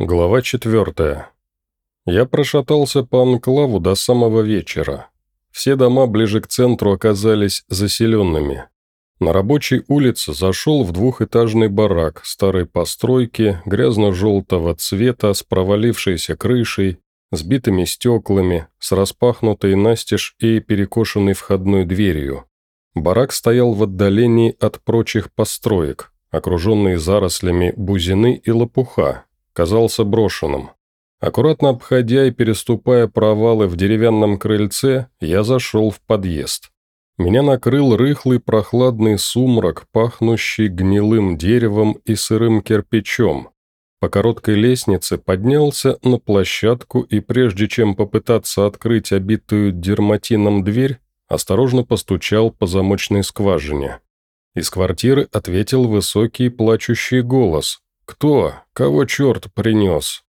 Глава четвертая. Я прошатался по анклаву до самого вечера. Все дома ближе к центру оказались заселенными. На рабочей улице зашел в двухэтажный барак старой постройки, грязно-желтого цвета, с провалившейся крышей, сбитыми стеклами, с распахнутой настежь и перекошенной входной дверью. Барак стоял в отдалении от прочих построек, окруженный зарослями бузины и лопуха, казался брошенным. Аккуратно обходя и переступая провалы в деревянном крыльце, я зашел в подъезд. Меня накрыл рыхлый прохладный сумрак, пахнущий гнилым деревом и сырым кирпичом. По короткой лестнице поднялся на площадку и прежде чем попытаться открыть обитую дерматином дверь, осторожно постучал по замочной скважине. Из квартиры ответил высокий плачущий голос, «Кто? Кого черт принес?»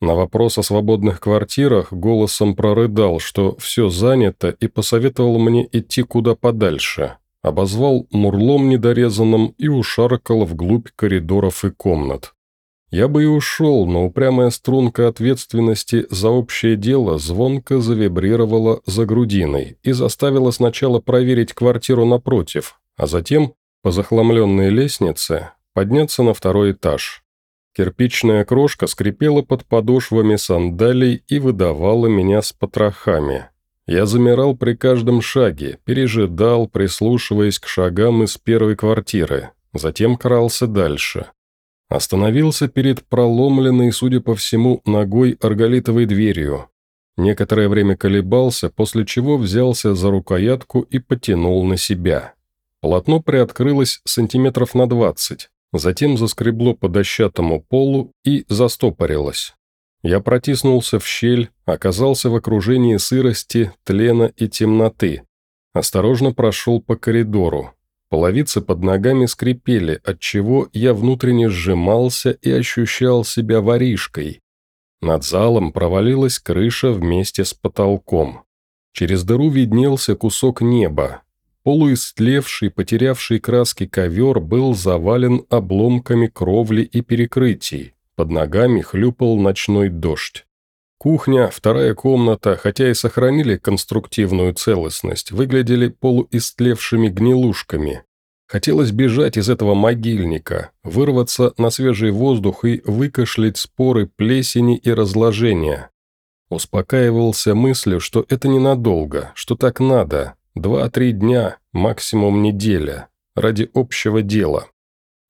На вопрос о свободных квартирах голосом прорыдал, что все занято, и посоветовал мне идти куда подальше. Обозвал мурлом недорезанным и ушаркал вглубь коридоров и комнат. Я бы и ушел, но упрямая струнка ответственности за общее дело звонко завибрировала за грудиной и заставила сначала проверить квартиру напротив, а затем, по захламленной лестнице, подняться на второй этаж. Кирпичная крошка скрипела под подошвами сандалий и выдавала меня с потрохами. Я замирал при каждом шаге, пережидал, прислушиваясь к шагам из первой квартиры, затем крался дальше. Остановился перед проломленной, судя по всему, ногой арголитовой дверью. Некоторое время колебался, после чего взялся за рукоятку и потянул на себя. Полотно приоткрылось сантиметров на двадцать затем заскребло по дощатому полу и застопорилось. Я протиснулся в щель, оказался в окружении сырости, тлена и темноты. Осторожно прошел по коридору. Половицы под ногами скрипели, отчего я внутренне сжимался и ощущал себя воришкой. Над залом провалилась крыша вместе с потолком. Через дыру виднелся кусок неба, Полуистлевший, потерявший краски ковер был завален обломками кровли и перекрытий. Под ногами хлюпал ночной дождь. Кухня, вторая комната, хотя и сохранили конструктивную целостность, выглядели полуистлевшими гнилушками. Хотелось бежать из этого могильника, вырваться на свежий воздух и выкашлять споры плесени и разложения. Успокаивался мыслью, что это ненадолго, что так надо, Два-три дня, максимум неделя, ради общего дела.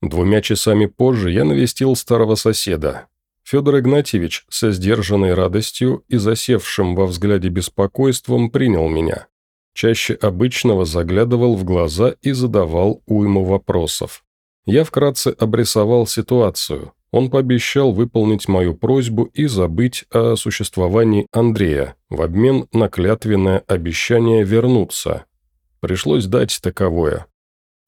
Двумя часами позже я навестил старого соседа. Федор Игнатьевич со сдержанной радостью и засевшим во взгляде беспокойством принял меня. Чаще обычного заглядывал в глаза и задавал уйму вопросов. Я вкратце обрисовал ситуацию. Он пообещал выполнить мою просьбу и забыть о существовании Андрея в обмен на клятвенное обещание вернуться. Пришлось дать таковое.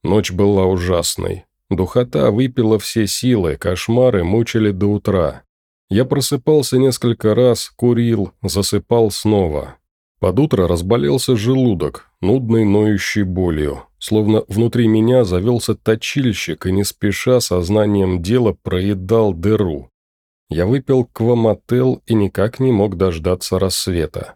Ночь была ужасной. Духота выпила все силы, кошмары мучили до утра. Я просыпался несколько раз, курил, засыпал снова. Под утро разболелся желудок, нудной ноющей болью словно внутри меня завелся точильщик и не спеша сознанием дела проедал дыру. Я выпил квамотел и никак не мог дождаться рассвета.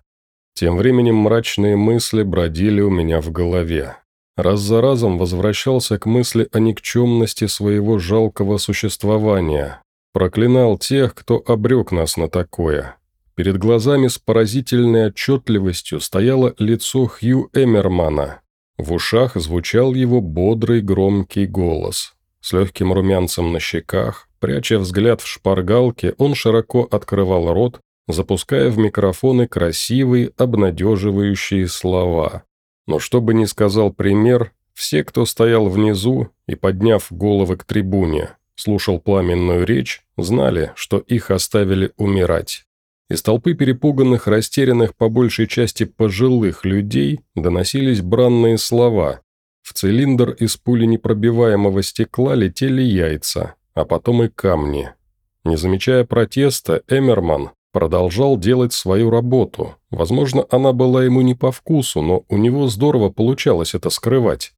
Тем временем мрачные мысли бродили у меня в голове. Раз за разом возвращался к мысли о никчемности своего жалкого существования. Проклинал тех, кто обрек нас на такое. Перед глазами с поразительной отчетливостью стояло лицо Хью Эмермана, в ушах звучал его бодрый громкий голос. С легким румянцем на щеках, пряча взгляд в шпаргалке, он широко открывал рот, запуская в микрофоны красивые, обнадеживающие слова. Но что бы ни сказал пример, все, кто стоял внизу и, подняв головы к трибуне, слушал пламенную речь, знали, что их оставили умирать. Из толпы перепуганных, растерянных по большей части пожилых людей доносились бранные слова. В цилиндр из пули непробиваемого стекла летели яйца, а потом и камни. Не замечая протеста, Эмерман продолжал делать свою работу. Возможно, она была ему не по вкусу, но у него здорово получалось это скрывать.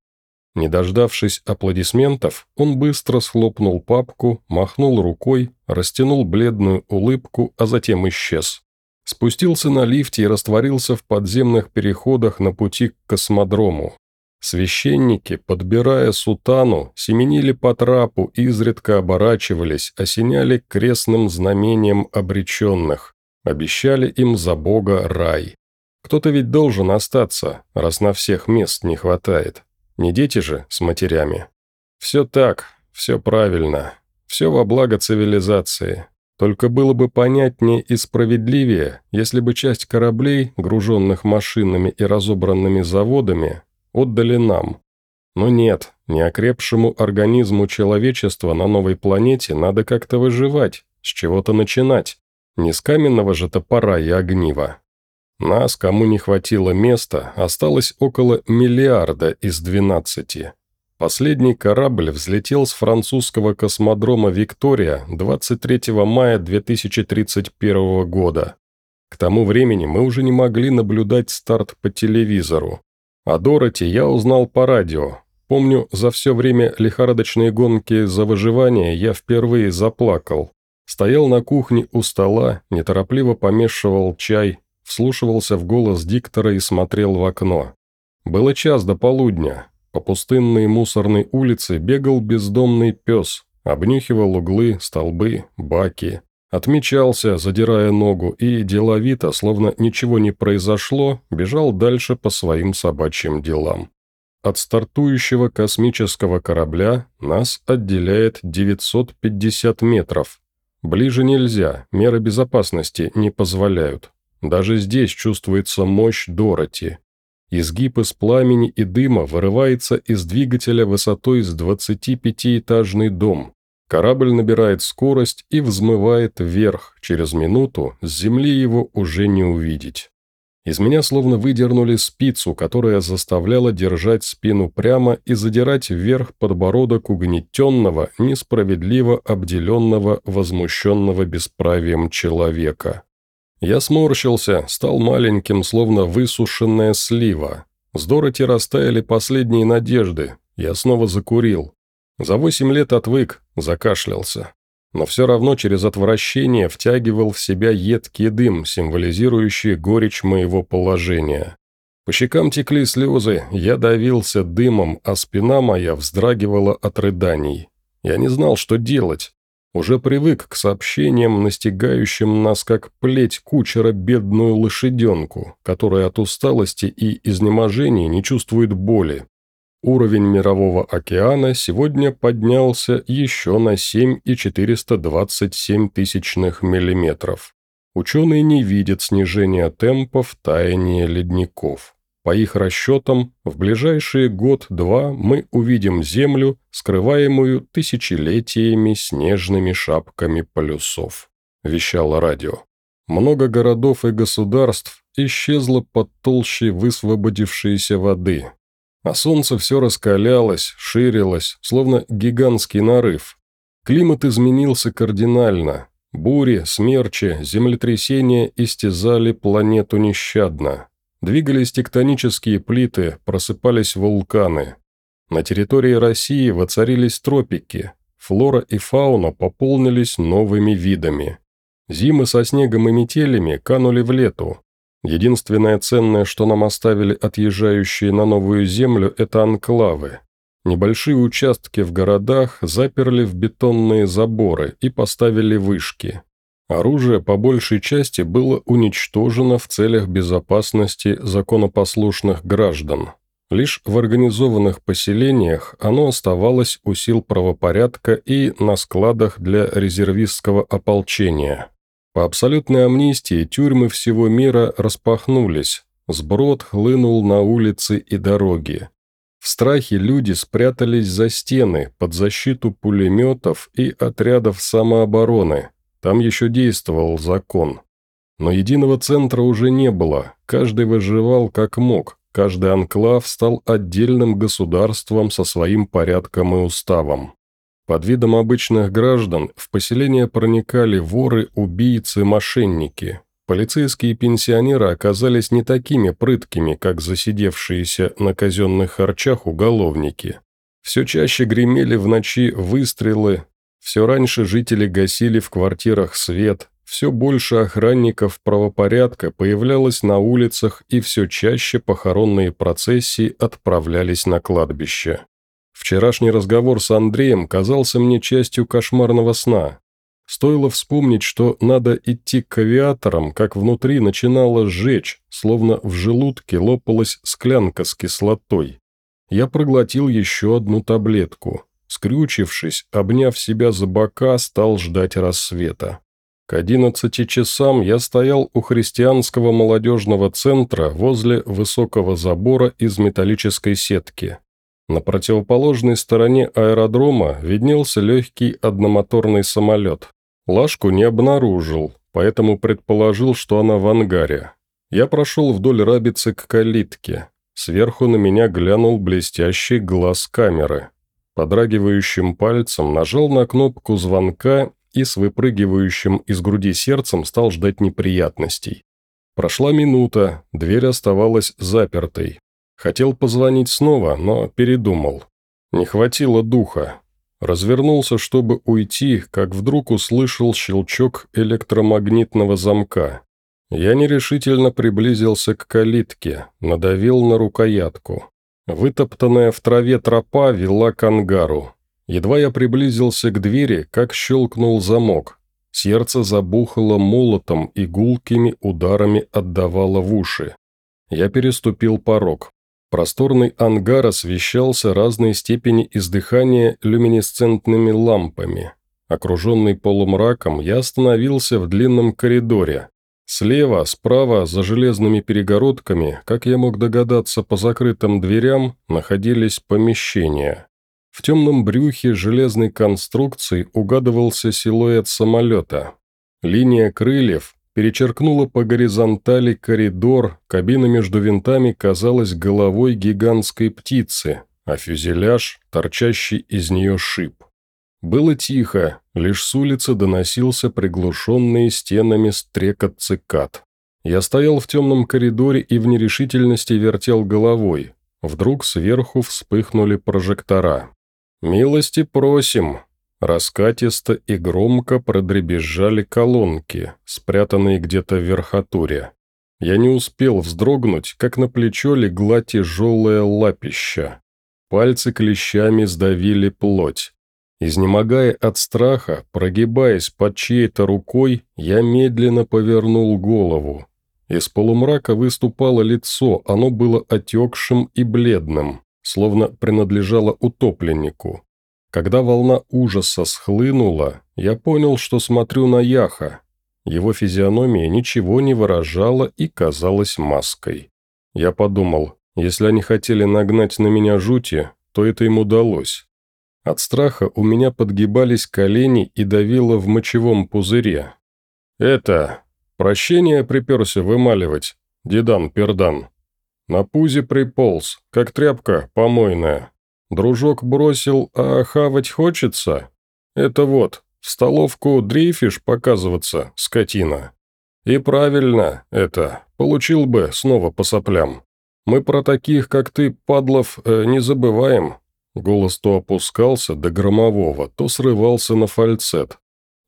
Не дождавшись аплодисментов, он быстро схлопнул папку, махнул рукой, растянул бледную улыбку, а затем исчез. Спустился на лифте и растворился в подземных переходах на пути к космодрому. Священники, подбирая сутану, семенили по трапу, изредка оборачивались, осеняли крестным знамением обреченных, обещали им за Бога рай. Кто-то ведь должен остаться, раз на всех мест не хватает. Не дети же с матерями. Все так, все правильно, все во благо цивилизации. Только было бы понятнее и справедливее, если бы часть кораблей, груженных машинами и разобранными заводами, отдали нам. Но нет, неокрепшему организму человечества на новой планете надо как-то выживать, с чего-то начинать. Не с каменного же топора и огнива. Нас, кому не хватило места, осталось около миллиарда из 12. Последний корабль взлетел с французского космодрома «Виктория» 23 мая 2031 года. К тому времени мы уже не могли наблюдать старт по телевизору. О Дороти я узнал по радио. Помню, за все время лихорадочной гонки за выживание я впервые заплакал. Стоял на кухне у стола, неторопливо помешивал чай, вслушивался в голос диктора и смотрел в окно. Было час до полудня. По пустынной мусорной улице бегал бездомный пес, обнюхивал углы, столбы, баки. Отмечался, задирая ногу, и деловито, словно ничего не произошло, бежал дальше по своим собачьим делам. От стартующего космического корабля нас отделяет 950 метров. Ближе нельзя, меры безопасности не позволяют. Даже здесь чувствуется мощь Дороти. Изгиб из пламени и дыма вырывается из двигателя высотой с 25-этажный дом. Корабль набирает скорость и взмывает вверх. Через минуту с земли его уже не увидеть. Из меня словно выдернули спицу, которая заставляла держать спину прямо и задирать вверх подбородок угнетенного, несправедливо обделенного, возмущенного бесправием человека. Я сморщился, стал маленьким, словно высушенная слива. С Дороти растаяли последние надежды. Я снова закурил. За восемь лет отвык, закашлялся. Но все равно через отвращение втягивал в себя едкий дым, символизирующий горечь моего положения. По щекам текли слезы, я давился дымом, а спина моя вздрагивала от рыданий. Я не знал, что делать. Уже привык к сообщениям, настигающим нас как плеть кучера бедную лошаденку, которая от усталости и изнеможения не чувствует боли. Уровень мирового океана сегодня поднялся еще на 7,427 тысячных миллиметров. Ученые не видят снижения темпов таяния ледников. По их расчетам, в ближайшие год-два мы увидим Землю, скрываемую тысячелетиями снежными шапками полюсов», – вещало радио. Много городов и государств исчезло под толщей высвободившейся воды. А солнце все раскалялось, ширилось, словно гигантский нарыв. Климат изменился кардинально. Бури, смерчи, землетрясения истязали планету нещадно. Двигались тектонические плиты, просыпались вулканы. На территории России воцарились тропики. Флора и фауна пополнились новыми видами. Зимы со снегом и метелями канули в лету. Единственное ценное, что нам оставили отъезжающие на новую землю, это анклавы. Небольшие участки в городах заперли в бетонные заборы и поставили вышки. Оружие по большей части было уничтожено в целях безопасности законопослушных граждан. Лишь в организованных поселениях оно оставалось у сил правопорядка и на складах для резервистского ополчения. По абсолютной амнистии тюрьмы всего мира распахнулись, сброд хлынул на улицы и дороги. В страхе люди спрятались за стены под защиту пулеметов и отрядов самообороны, там еще действовал закон. Но единого центра уже не было, каждый выживал как мог, каждый анклав стал отдельным государством со своим порядком и уставом. Под видом обычных граждан в поселение проникали воры, убийцы, мошенники. Полицейские пенсионеры оказались не такими прыткими, как засидевшиеся на казенных харчах уголовники. Все чаще гремели в ночи выстрелы, все раньше жители гасили в квартирах свет, все больше охранников правопорядка появлялось на улицах и все чаще похоронные процессии отправлялись на кладбище. Вчерашний разговор с Андреем казался мне частью кошмарного сна. Стоило вспомнить, что надо идти к авиаторам, как внутри начинало сжечь, словно в желудке лопалась склянка с кислотой. Я проглотил еще одну таблетку. Скрючившись, обняв себя за бока, стал ждать рассвета. К одиннадцати часам я стоял у христианского молодежного центра возле высокого забора из металлической сетки. На противоположной стороне аэродрома виднелся легкий одномоторный самолет. Лашку не обнаружил, поэтому предположил, что она в ангаре. Я прошел вдоль рабицы к калитке. Сверху на меня глянул блестящий глаз камеры. Подрагивающим пальцем нажал на кнопку звонка и с выпрыгивающим из груди сердцем стал ждать неприятностей. Прошла минута, дверь оставалась запертой. Хотел позвонить снова, но передумал. Не хватило духа. Развернулся, чтобы уйти, как вдруг услышал щелчок электромагнитного замка. Я нерешительно приблизился к калитке, надавил на рукоятку. Вытоптанная в траве тропа вела к ангару. Едва я приблизился к двери, как щелкнул замок. Сердце забухало молотом и гулкими ударами отдавало в уши. Я переступил порог. Просторный ангар освещался разной степени издыхания люминесцентными лампами. Окруженный полумраком, я остановился в длинном коридоре. Слева, справа, за железными перегородками, как я мог догадаться по закрытым дверям, находились помещения. В темном брюхе железной конструкции угадывался силуэт самолета. Линия крыльев перечеркнула по горизонтали коридор, кабина между винтами казалась головой гигантской птицы, а фюзеляж – торчащий из нее шип. Было тихо, лишь с улицы доносился приглушенный стенами стрекот цикад. Я стоял в темном коридоре и в нерешительности вертел головой. Вдруг сверху вспыхнули прожектора. «Милости просим!» Раскатисто и громко продребезжали колонки, спрятанные где-то в верхотуре. Я не успел вздрогнуть, как на плечо легла тяжелая лапища. Пальцы клещами сдавили плоть. Изнемогая от страха, прогибаясь под чьей-то рукой, я медленно повернул голову. Из полумрака выступало лицо, оно было отекшим и бледным, словно принадлежало утопленнику. Когда волна ужаса схлынула, я понял, что смотрю на Яха. Его физиономия ничего не выражала и казалась маской. Я подумал, если они хотели нагнать на меня жути, то это им удалось. От страха у меня подгибались колени и давило в мочевом пузыре. «Это... Прощение приперся вымаливать, дедан-пердан. На пузе приполз, как тряпка помойная. Дружок бросил, а хавать хочется? Это вот, в столовку дрейфишь показываться, скотина. И правильно это, получил бы снова по соплям. Мы про таких, как ты, падлов, э, не забываем». Голос то опускался до громового, то срывался на фальцет.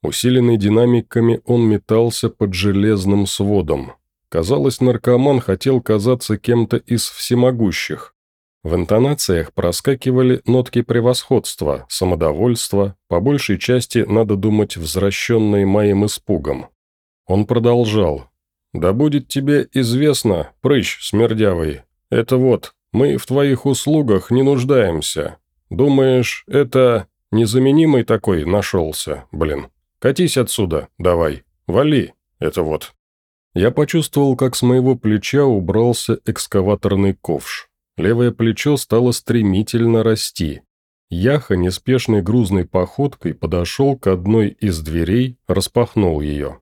Усиленный динамиками он метался под железным сводом. Казалось, наркоман хотел казаться кем-то из всемогущих. В интонациях проскакивали нотки превосходства, самодовольства, по большей части, надо думать, возвращенные моим испугом. Он продолжал. «Да будет тебе известно, прыщ смердявый, это вот, мы в твоих услугах не нуждаемся. Думаешь, это незаменимый такой нашелся, блин? Катись отсюда, давай, вали, это вот». Я почувствовал, как с моего плеча убрался экскаваторный ковш. Левое плечо стало стремительно расти. Яха неспешной грузной походкой подошел к одной из дверей, распахнул ее.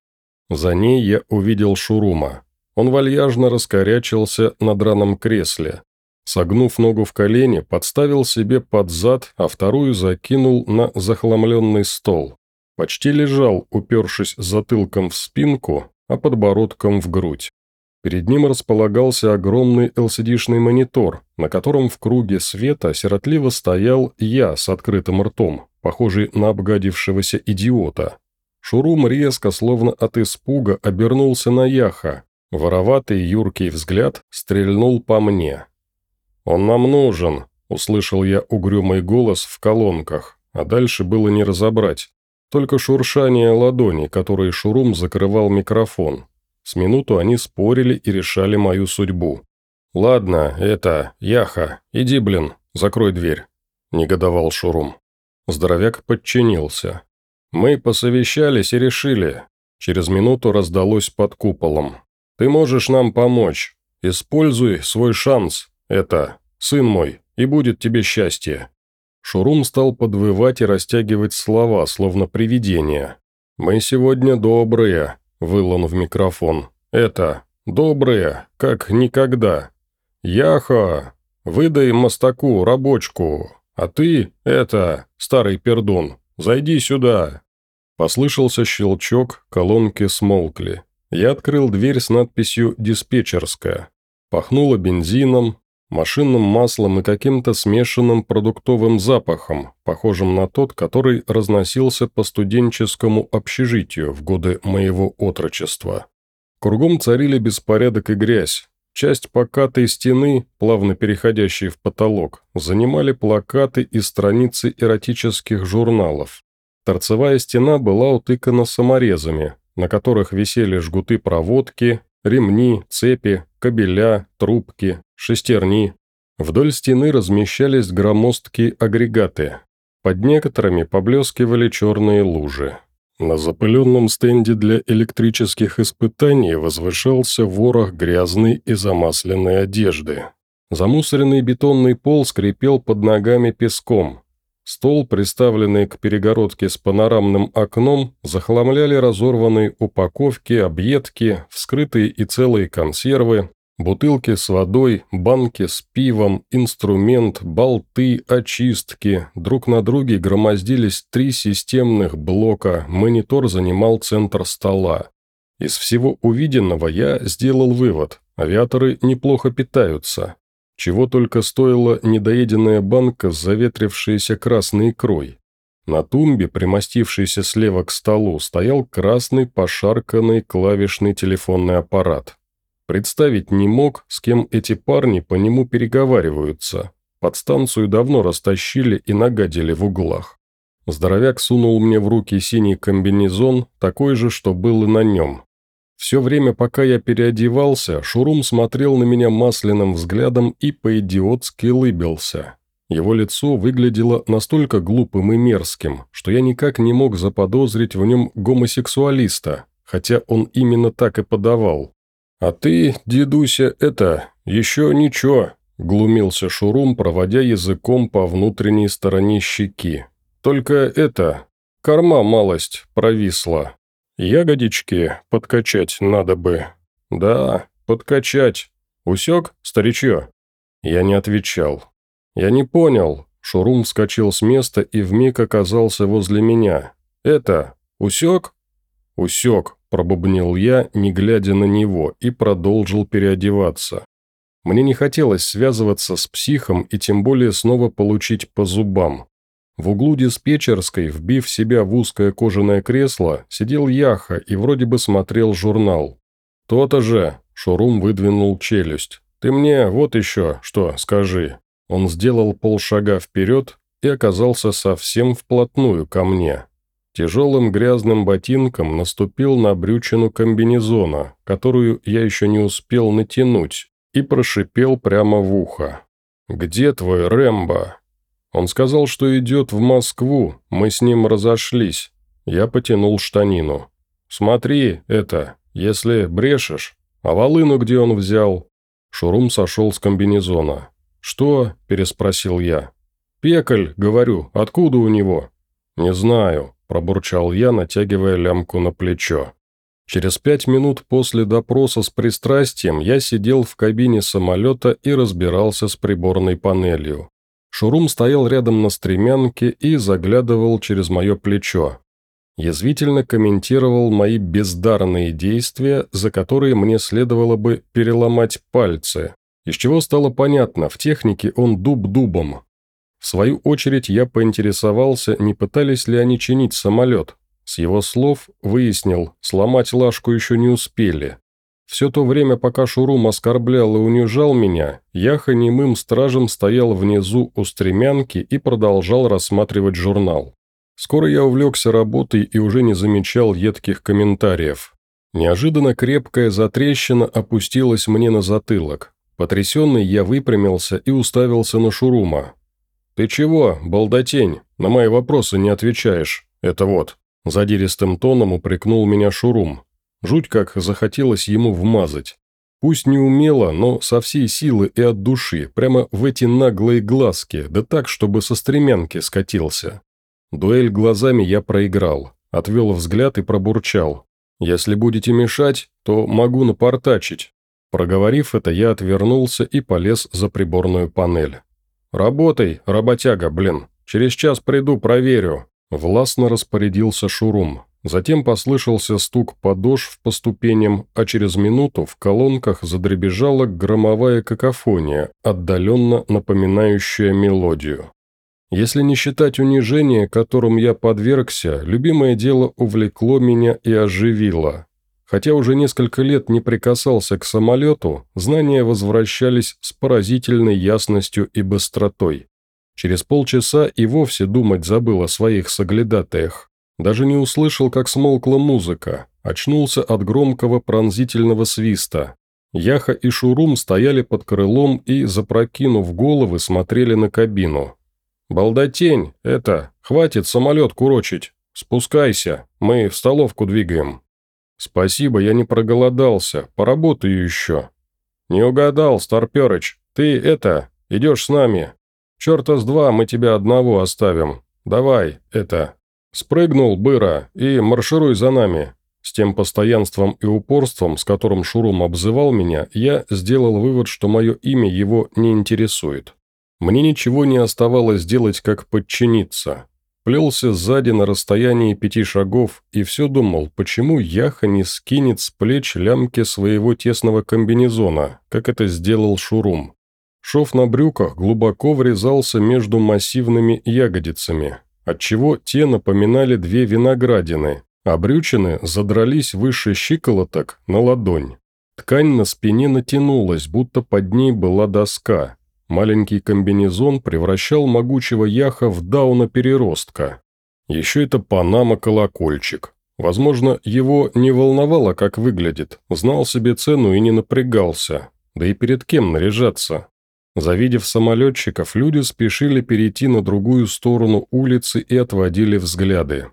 За ней я увидел Шурума. Он вальяжно раскорячился на драном кресле. Согнув ногу в колени, подставил себе под зад, а вторую закинул на захламленный стол. Почти лежал, упершись затылком в спинку, а подбородком в грудь. Перед ним располагался огромный LCD-шный монитор, на котором в круге света сиротливо стоял я с открытым ртом, похожий на обгадившегося идиота. Шурум резко, словно от испуга, обернулся на Яха. Вороватый юркий взгляд стрельнул по мне. «Он нам нужен», – услышал я угрюмый голос в колонках, а дальше было не разобрать. Только шуршание ладони, которой Шурум закрывал микрофон. С минуту они спорили и решали мою судьбу. «Ладно, это, Яха, иди, блин, закрой дверь», – негодовал Шурум. Здоровяк подчинился. «Мы посовещались и решили». Через минуту раздалось под куполом. «Ты можешь нам помочь. Используй свой шанс. Это, сын мой, и будет тебе счастье». Шурум стал подвывать и растягивать слова, словно привидение. «Мы сегодня добрые», – выл он в микрофон. «Это, добрые, как никогда. Яха, выдай мостаку рабочку, а ты, это, старый пердун, зайди сюда». Послышался щелчок, колонки смолкли. Я открыл дверь с надписью «Диспетчерская». Пахнуло бензином, машинным маслом и каким-то смешанным продуктовым запахом, похожим на тот, который разносился по студенческому общежитию в годы моего отрочества. Кругом царили беспорядок и грязь. Часть покатой стены, плавно переходящей в потолок, занимали плакаты и страницы эротических журналов. Торцевая стена была утыкана саморезами, на которых висели жгуты проводки, ремни, цепи, кабеля, трубки, шестерни. Вдоль стены размещались громоздкие агрегаты. Под некоторыми поблескивали черные лужи. На запыленном стенде для электрических испытаний возвышался ворох грязной и замасленной одежды. Замусоренный бетонный пол скрипел под ногами песком. Стол, приставленный к перегородке с панорамным окном, захламляли разорванные упаковки, объедки, вскрытые и целые консервы, Бутылки с водой, банки с пивом, инструмент, болты, очистки. Друг на друге громоздились три системных блока, монитор занимал центр стола. Из всего увиденного я сделал вывод – авиаторы неплохо питаются. Чего только стоила недоеденная банка с заветрившейся красной икрой. На тумбе, примостившейся слева к столу, стоял красный пошарканный клавишный телефонный аппарат. Представить не мог, с кем эти парни по нему переговариваются. Подстанцию давно растащили и нагадили в углах. Здоровяк сунул мне в руки синий комбинезон, такой же, что был и на нем. Все время, пока я переодевался, Шурум смотрел на меня масляным взглядом и по-идиотски лыбился. Его лицо выглядело настолько глупым и мерзким, что я никак не мог заподозрить в нем гомосексуалиста, хотя он именно так и подавал. «А ты, дедуся, это, еще ничего», – глумился Шурум, проводя языком по внутренней стороне щеки. «Только это, корма малость провисла. Ягодички подкачать надо бы». «Да, подкачать. Усек, старичье?» Я не отвечал. «Я не понял». Шурум вскочил с места и вмиг оказался возле меня. «Это, усек?» «Усек», пробубнил я, не глядя на него, и продолжил переодеваться. Мне не хотелось связываться с психом и тем более снова получить по зубам. В углу диспетчерской, вбив себя в узкое кожаное кресло, сидел Яха и вроде бы смотрел журнал. «То-то же!» – Шурум выдвинул челюсть. «Ты мне вот еще что скажи». Он сделал полшага вперед и оказался совсем вплотную ко мне. Тяжелым грязным ботинком наступил на брючину комбинезона, которую я еще не успел натянуть, и прошипел прямо в ухо. «Где твой Рэмбо?» Он сказал, что идет в Москву, мы с ним разошлись. Я потянул штанину. «Смотри, это, если брешешь. А волыну где он взял?» Шурум сошел с комбинезона. «Что?» – переспросил я. «Пекаль, говорю, откуда у него?» «Не знаю пробурчал я, натягивая лямку на плечо. Через пять минут после допроса с пристрастием я сидел в кабине самолета и разбирался с приборной панелью. Шурум стоял рядом на стремянке и заглядывал через мое плечо. Язвительно комментировал мои бездарные действия, за которые мне следовало бы переломать пальцы, из чего стало понятно, в технике он дуб дубом. В свою очередь я поинтересовался, не пытались ли они чинить самолет. С его слов выяснил, сломать лашку еще не успели. Все то время, пока Шурум оскорблял и унижал меня, я немым стражем стоял внизу у стремянки и продолжал рассматривать журнал. Скоро я увлекся работой и уже не замечал едких комментариев. Неожиданно крепкая затрещина опустилась мне на затылок. Потрясенный я выпрямился и уставился на Шурума. «Ты чего, балдатень, на мои вопросы не отвечаешь? Это вот». Задиристым тоном упрекнул меня Шурум. Жуть как захотелось ему вмазать. Пусть не умело, но со всей силы и от души, прямо в эти наглые глазки, да так, чтобы со стремянки скатился. Дуэль глазами я проиграл, отвел взгляд и пробурчал. «Если будете мешать, то могу напортачить». Проговорив это, я отвернулся и полез за приборную панель. «Работай, работяга, блин. Через час приду, проверю». Властно распорядился Шурум. Затем послышался стук подошв по ступеням, а через минуту в колонках задребежала громовая какофония, отдаленно напоминающая мелодию. Если не считать унижения, которым я подвергся, любимое дело увлекло меня и оживило. Хотя уже несколько лет не прикасался к самолету, знания возвращались с поразительной ясностью и быстротой. Через полчаса и вовсе думать забыл о своих соглядатаях. Даже не услышал, как смолкла музыка, очнулся от громкого пронзительного свиста. Яха и Шурум стояли под крылом и, запрокинув головы, смотрели на кабину. «Балдатень, это, хватит самолет курочить. Спускайся, мы в столовку двигаем». «Спасибо, я не проголодался, поработаю еще». «Не угадал, Старперыч, ты, это, идешь с нами. Черта с два мы тебя одного оставим. Давай, это, спрыгнул, быра, и маршируй за нами». С тем постоянством и упорством, с которым Шурум обзывал меня, я сделал вывод, что мое имя его не интересует. Мне ничего не оставалось делать, как подчиниться. Плелся сзади на расстоянии пяти шагов и все думал, почему Яха не скинет с плеч лямки своего тесного комбинезона, как это сделал Шурум. Шов на брюках глубоко врезался между массивными ягодицами, отчего те напоминали две виноградины, а брючины задрались выше щиколоток на ладонь. Ткань на спине натянулась, будто под ней была доска, Маленький комбинезон превращал могучего яха в дауна-переростка. Еще это панама-колокольчик. Возможно, его не волновало, как выглядит, знал себе цену и не напрягался. Да и перед кем наряжаться? Завидев самолетчиков, люди спешили перейти на другую сторону улицы и отводили взгляды.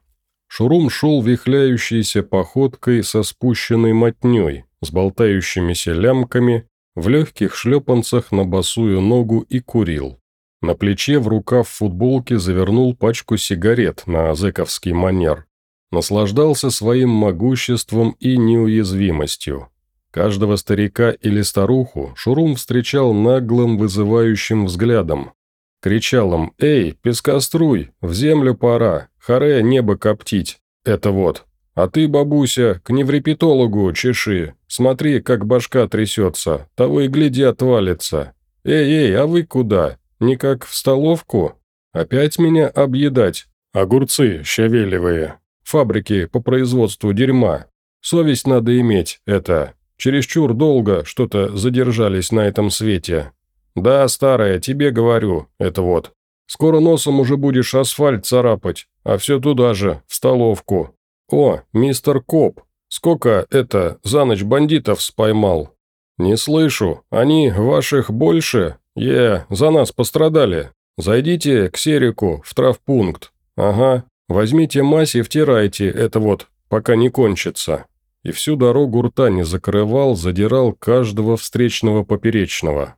Шурум шел вихляющейся походкой со спущенной мотней, с болтающимися лямками в легких шлепанцах на босую ногу и курил. На плече в рукав футболки завернул пачку сигарет на зэковский манер. Наслаждался своим могуществом и неуязвимостью. Каждого старика или старуху Шурум встречал наглым вызывающим взглядом. Кричал им «Эй, пескоструй, в землю пора, харе небо коптить, это вот». А ты, бабуся, к неврепетологу чеши. Смотри, как башка трясется, того и гляди отвалится. Эй-эй, а вы куда? Никак в столовку? Опять меня объедать? Огурцы щавелевые. Фабрики по производству дерьма. Совесть надо иметь, это. Чересчур долго что-то задержались на этом свете. Да, старая, тебе говорю, это вот. Скоро носом уже будешь асфальт царапать, а все туда же, в столовку. «О, мистер Коп, сколько это за ночь бандитов споймал?» «Не слышу. Они ваших больше? Е, за нас пострадали. Зайдите к Серику в травпункт. Ага. Возьмите мазь и втирайте это вот, пока не кончится». И всю дорогу рта не закрывал, задирал каждого встречного поперечного.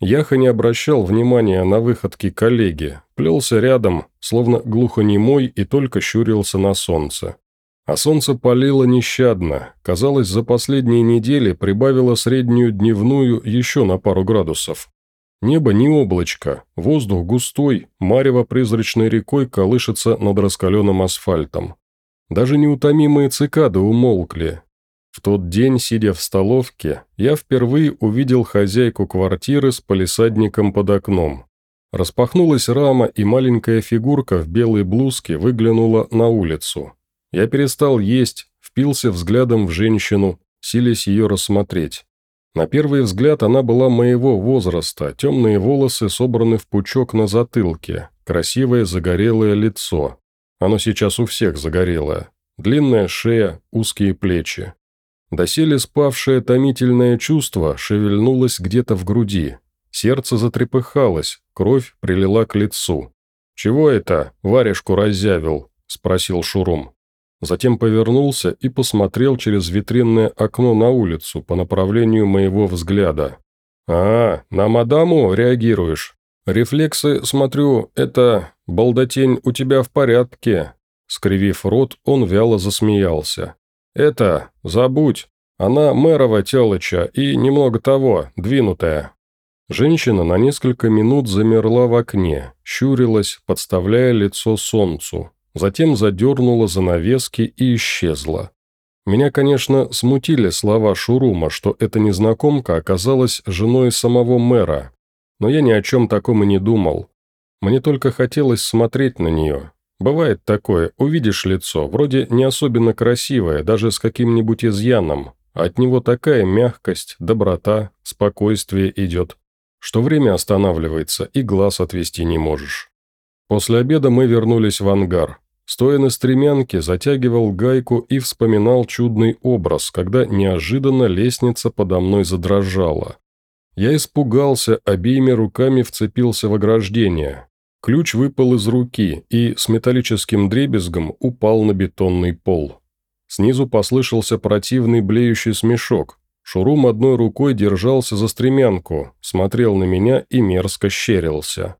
Яха не обращал внимания на выходки коллеги, плелся рядом, словно глухонемой и только щурился на солнце. А солнце палило нещадно, казалось, за последние недели прибавило среднюю дневную еще на пару градусов. Небо не облачко, воздух густой, марево призрачной рекой колышется над раскаленным асфальтом. Даже неутомимые цикады умолкли. В тот день, сидя в столовке, я впервые увидел хозяйку квартиры с полисадником под окном. Распахнулась рама, и маленькая фигурка в белой блузке выглянула на улицу. Я перестал есть, впился взглядом в женщину, силясь ее рассмотреть. На первый взгляд она была моего возраста, темные волосы собраны в пучок на затылке, красивое загорелое лицо. Оно сейчас у всех загорелое. Длинная шея, узкие плечи. Доселе спавшее томительное чувство шевельнулось где-то в груди. Сердце затрепыхалось, кровь прилила к лицу. «Чего это, варежку разъявил?» – спросил Шурум. Затем повернулся и посмотрел через витринное окно на улицу по направлению моего взгляда. «А, на мадаму реагируешь? Рефлексы, смотрю, это... Балдотень у тебя в порядке». Скривив рот, он вяло засмеялся. «Это, забудь. Она мэрова телыча и немного того, двинутая». Женщина на несколько минут замерла в окне, щурилась, подставляя лицо солнцу, затем задернула занавески и исчезла. Меня, конечно, смутили слова Шурума, что эта незнакомка оказалась женой самого мэра, но я ни о чем таком и не думал. Мне только хотелось смотреть на нее, Бывает такое, увидишь лицо, вроде не особенно красивое, даже с каким-нибудь изъяном, от него такая мягкость, доброта, спокойствие идет, что время останавливается и глаз отвести не можешь. После обеда мы вернулись в ангар. Стоя на стремянке, затягивал гайку и вспоминал чудный образ, когда неожиданно лестница подо мной задрожала. Я испугался, обеими руками вцепился в ограждение. Ключ выпал из руки и с металлическим дребезгом упал на бетонный пол. Снизу послышался противный блеющий смешок. Шурум одной рукой держался за стремянку, смотрел на меня и мерзко щерился.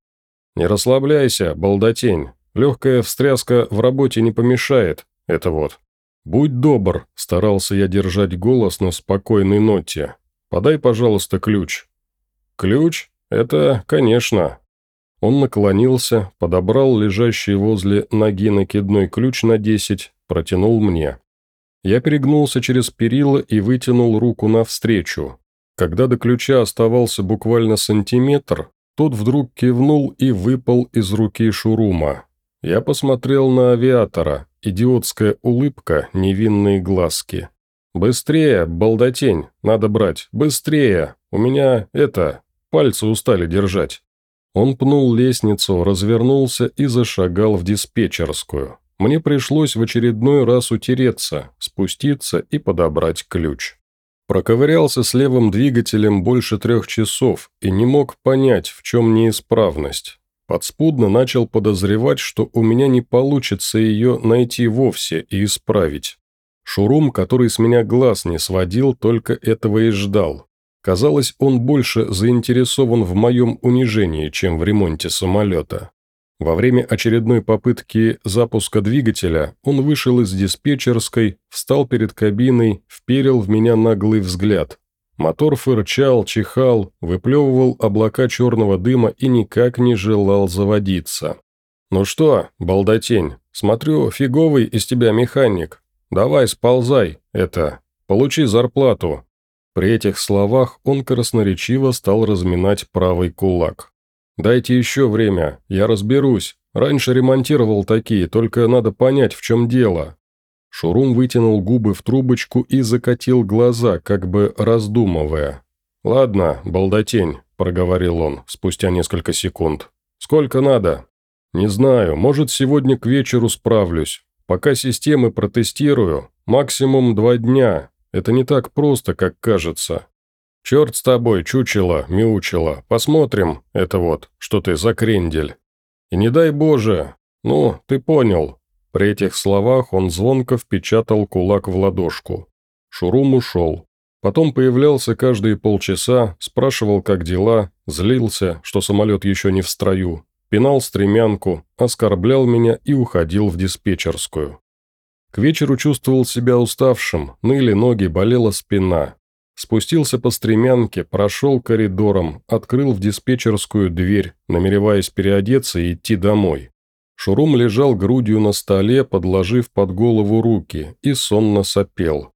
«Не расслабляйся, балдотень. Легкая встряска в работе не помешает. Это вот». «Будь добр», – старался я держать голос на спокойной ноте. «Подай, пожалуйста, ключ». «Ключ? Это, конечно. Он наклонился, подобрал лежащий возле ноги накидной ключ на 10, протянул мне. Я перегнулся через перила и вытянул руку навстречу. Когда до ключа оставался буквально сантиметр, тот вдруг кивнул и выпал из руки Шурума. Я посмотрел на авиатора, идиотская улыбка, невинные глазки. «Быстрее, балдотень, надо брать, быстрее, у меня, это, пальцы устали держать». Он пнул лестницу, развернулся и зашагал в диспетчерскую. Мне пришлось в очередной раз утереться, спуститься и подобрать ключ. Проковырялся с левым двигателем больше трех часов и не мог понять, в чем неисправность. Подспудно начал подозревать, что у меня не получится ее найти вовсе и исправить. Шурум, который с меня глаз не сводил, только этого и ждал. Казалось, он больше заинтересован в моем унижении, чем в ремонте самолета. Во время очередной попытки запуска двигателя он вышел из диспетчерской, встал перед кабиной, вперил в меня наглый взгляд. Мотор фырчал, чихал, выплевывал облака черного дыма и никак не желал заводиться. «Ну что, балдотень, смотрю, фиговый из тебя механик. Давай, сползай, это, получи зарплату, при этих словах он красноречиво стал разминать правый кулак. «Дайте еще время, я разберусь. Раньше ремонтировал такие, только надо понять, в чем дело». Шурум вытянул губы в трубочку и закатил глаза, как бы раздумывая. «Ладно, балдотень», – проговорил он спустя несколько секунд. «Сколько надо?» «Не знаю, может, сегодня к вечеру справлюсь. Пока системы протестирую, максимум два дня, это не так просто, как кажется. Черт с тобой, чучело, мяучело, посмотрим, это вот, что ты за крендель. И не дай Боже, ну, ты понял». При этих словах он звонко впечатал кулак в ладошку. Шурум ушел. Потом появлялся каждые полчаса, спрашивал, как дела, злился, что самолет еще не в строю, пинал стремянку, оскорблял меня и уходил в диспетчерскую. К вечеру чувствовал себя уставшим, ныли ноги, болела спина. Спустился по стремянке, прошел коридором, открыл в диспетчерскую дверь, намереваясь переодеться и идти домой. Шурум лежал грудью на столе, подложив под голову руки, и сонно сопел.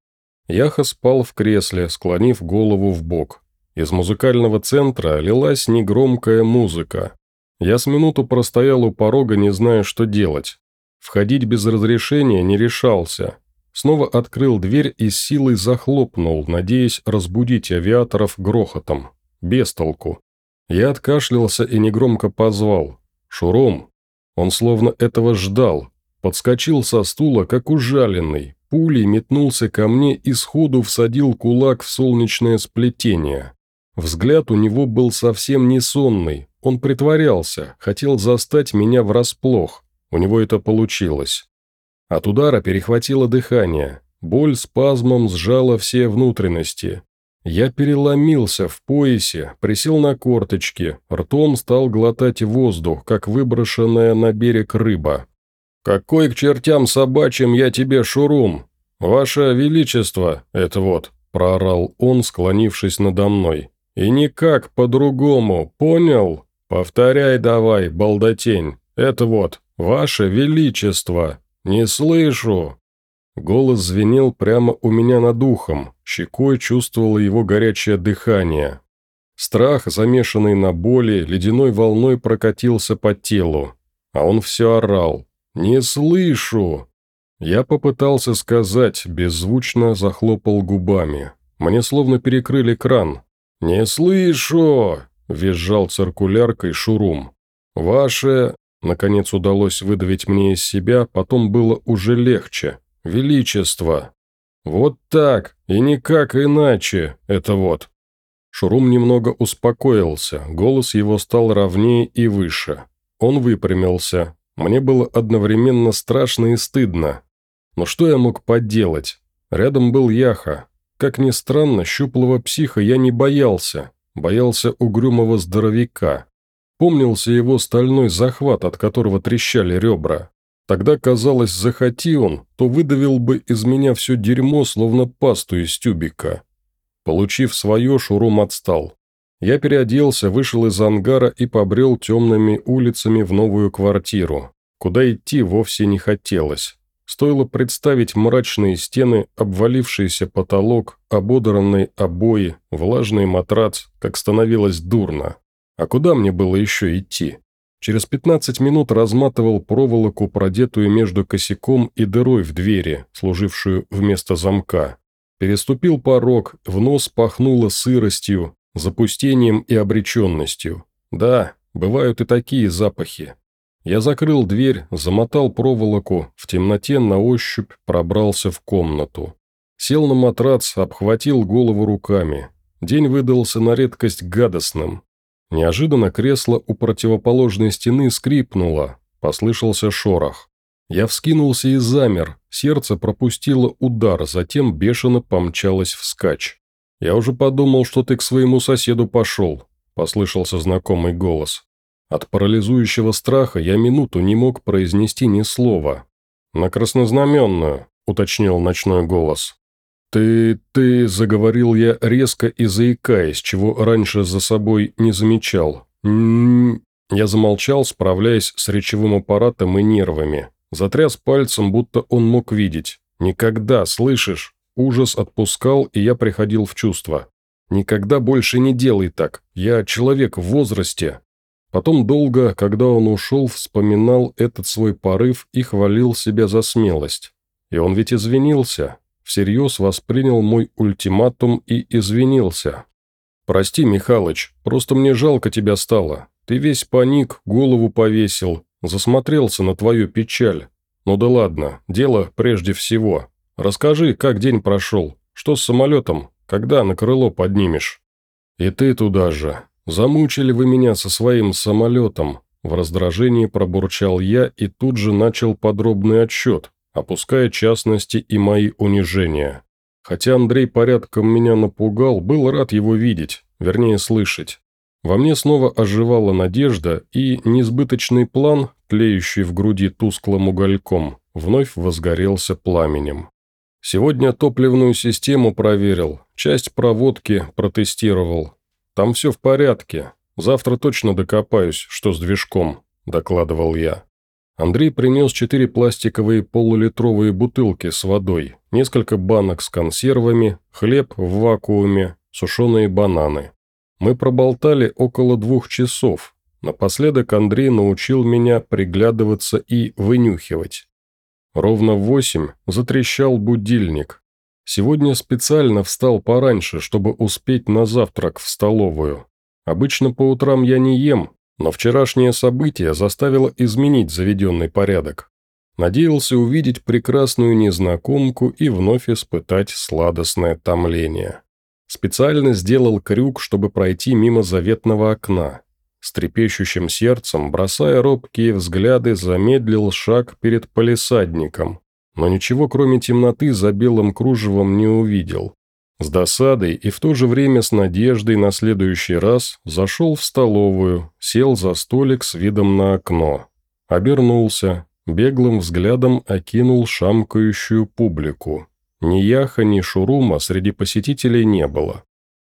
Яха спал в кресле, склонив голову в бок. Из музыкального центра лилась негромкая музыка. Я с минуту простоял у порога, не зная, что делать. Входить без разрешения не решался. Снова открыл дверь и силой захлопнул, надеясь разбудить авиаторов грохотом. Без толку. Я откашлялся и негромко позвал. «Шурум!» Он словно этого ждал. Подскочил со стула, как ужаленный. Пулей метнулся ко мне и сходу всадил кулак в солнечное сплетение. Взгляд у него был совсем не сонный. Он притворялся, хотел застать меня врасплох. У него это получилось. От удара перехватило дыхание. Боль спазмом сжала все внутренности. Я переломился в поясе, присел на корточки, ртом стал глотать воздух, как выброшенная на берег рыба. «Какой к чертям собачьим я тебе шурум? Ваше Величество, это вот», – проорал он, склонившись надо мной. «И никак по-другому, понял? Повторяй давай, балдатень, это вот, Ваше Величество». «Не слышу!» Голос звенел прямо у меня над ухом, щекой чувствовало его горячее дыхание. Страх, замешанный на боли, ледяной волной прокатился по телу. А он все орал. «Не слышу!» Я попытался сказать, беззвучно захлопал губами. Мне словно перекрыли кран. «Не слышу!» – визжал циркуляркой Шурум. «Ваше...» Наконец удалось выдавить мне из себя, потом было уже легче. Величество. Вот так, и никак иначе, это вот. Шурум немного успокоился, голос его стал ровнее и выше. Он выпрямился. Мне было одновременно страшно и стыдно. Но что я мог поделать? Рядом был Яха. Как ни странно, щуплого психа я не боялся. Боялся угрюмого здоровяка. Помнился его стальной захват, от которого трещали ребра. Тогда, казалось, захоти он, то выдавил бы из меня все дерьмо, словно пасту из тюбика. Получив свое, Шурум отстал. Я переоделся, вышел из ангара и побрел темными улицами в новую квартиру. Куда идти вовсе не хотелось. Стоило представить мрачные стены, обвалившийся потолок, ободранные обои, влажный матрац, как становилось дурно. А куда мне было еще идти? Через 15 минут разматывал проволоку, продетую между косяком и дырой в двери, служившую вместо замка. Переступил порог, в нос пахнуло сыростью, запустением и обреченностью. Да, бывают и такие запахи. Я закрыл дверь, замотал проволоку, в темноте на ощупь пробрался в комнату. Сел на матрац, обхватил голову руками. День выдался на редкость гадостным. Неожиданно кресло у противоположной стены скрипнуло, послышался шорох. Я вскинулся и замер, сердце пропустило удар, затем бешено помчалось вскачь. «Я уже подумал, что ты к своему соседу пошел», – послышался знакомый голос. От парализующего страха я минуту не мог произнести ни слова. «На краснознаменную», – уточнил ночной голос. «Ты... ты...» – заговорил я резко и заикаясь, чего раньше за собой не замечал. «М-м-м...» Я замолчал, справляясь с речевым аппаратом и нервами. Затряс пальцем, будто он мог видеть. «Никогда, слышишь?» Ужас отпускал, и я приходил в чувство. «Никогда больше не делай так. Я человек в возрасте». Потом долго, когда он ушел, вспоминал этот свой порыв и хвалил себя за смелость. И он ведь извинился всерьез воспринял мой ультиматум и извинился. «Прости, Михалыч, просто мне жалко тебя стало. Ты весь паник, голову повесил, засмотрелся на твою печаль. Ну да ладно, дело прежде всего. Расскажи, как день прошел, что с самолетом, когда на крыло поднимешь?» «И ты туда же. Замучили вы меня со своим самолетом», в раздражении пробурчал я и тут же начал подробный отчет, опуская частности и мои унижения. Хотя Андрей порядком меня напугал, был рад его видеть, вернее слышать. Во мне снова оживала надежда, и несбыточный план, тлеющий в груди тусклым угольком, вновь возгорелся пламенем. Сегодня топливную систему проверил, часть проводки протестировал. Там все в порядке. Завтра точно докопаюсь, что с движком, докладывал я. Андрей принес четыре пластиковые полулитровые бутылки с водой, несколько банок с консервами, хлеб в вакууме, сушеные бананы. Мы проболтали около двух часов. Напоследок Андрей научил меня приглядываться и вынюхивать. Ровно в восемь затрещал будильник. Сегодня специально встал пораньше, чтобы успеть на завтрак в столовую. Обычно по утрам я не ем, но вчерашнее событие заставило изменить заведенный порядок. Надеялся увидеть прекрасную незнакомку и вновь испытать сладостное томление. Специально сделал крюк, чтобы пройти мимо заветного окна. С трепещущим сердцем, бросая робкие взгляды, замедлил шаг перед полисадником, но ничего кроме темноты за белым кружевом не увидел. С досадой и в то же время с надеждой на следующий раз зашел в столовую, сел за столик с видом на окно. Обернулся, беглым взглядом окинул шамкающую публику. Ни Яха, ни Шурума среди посетителей не было.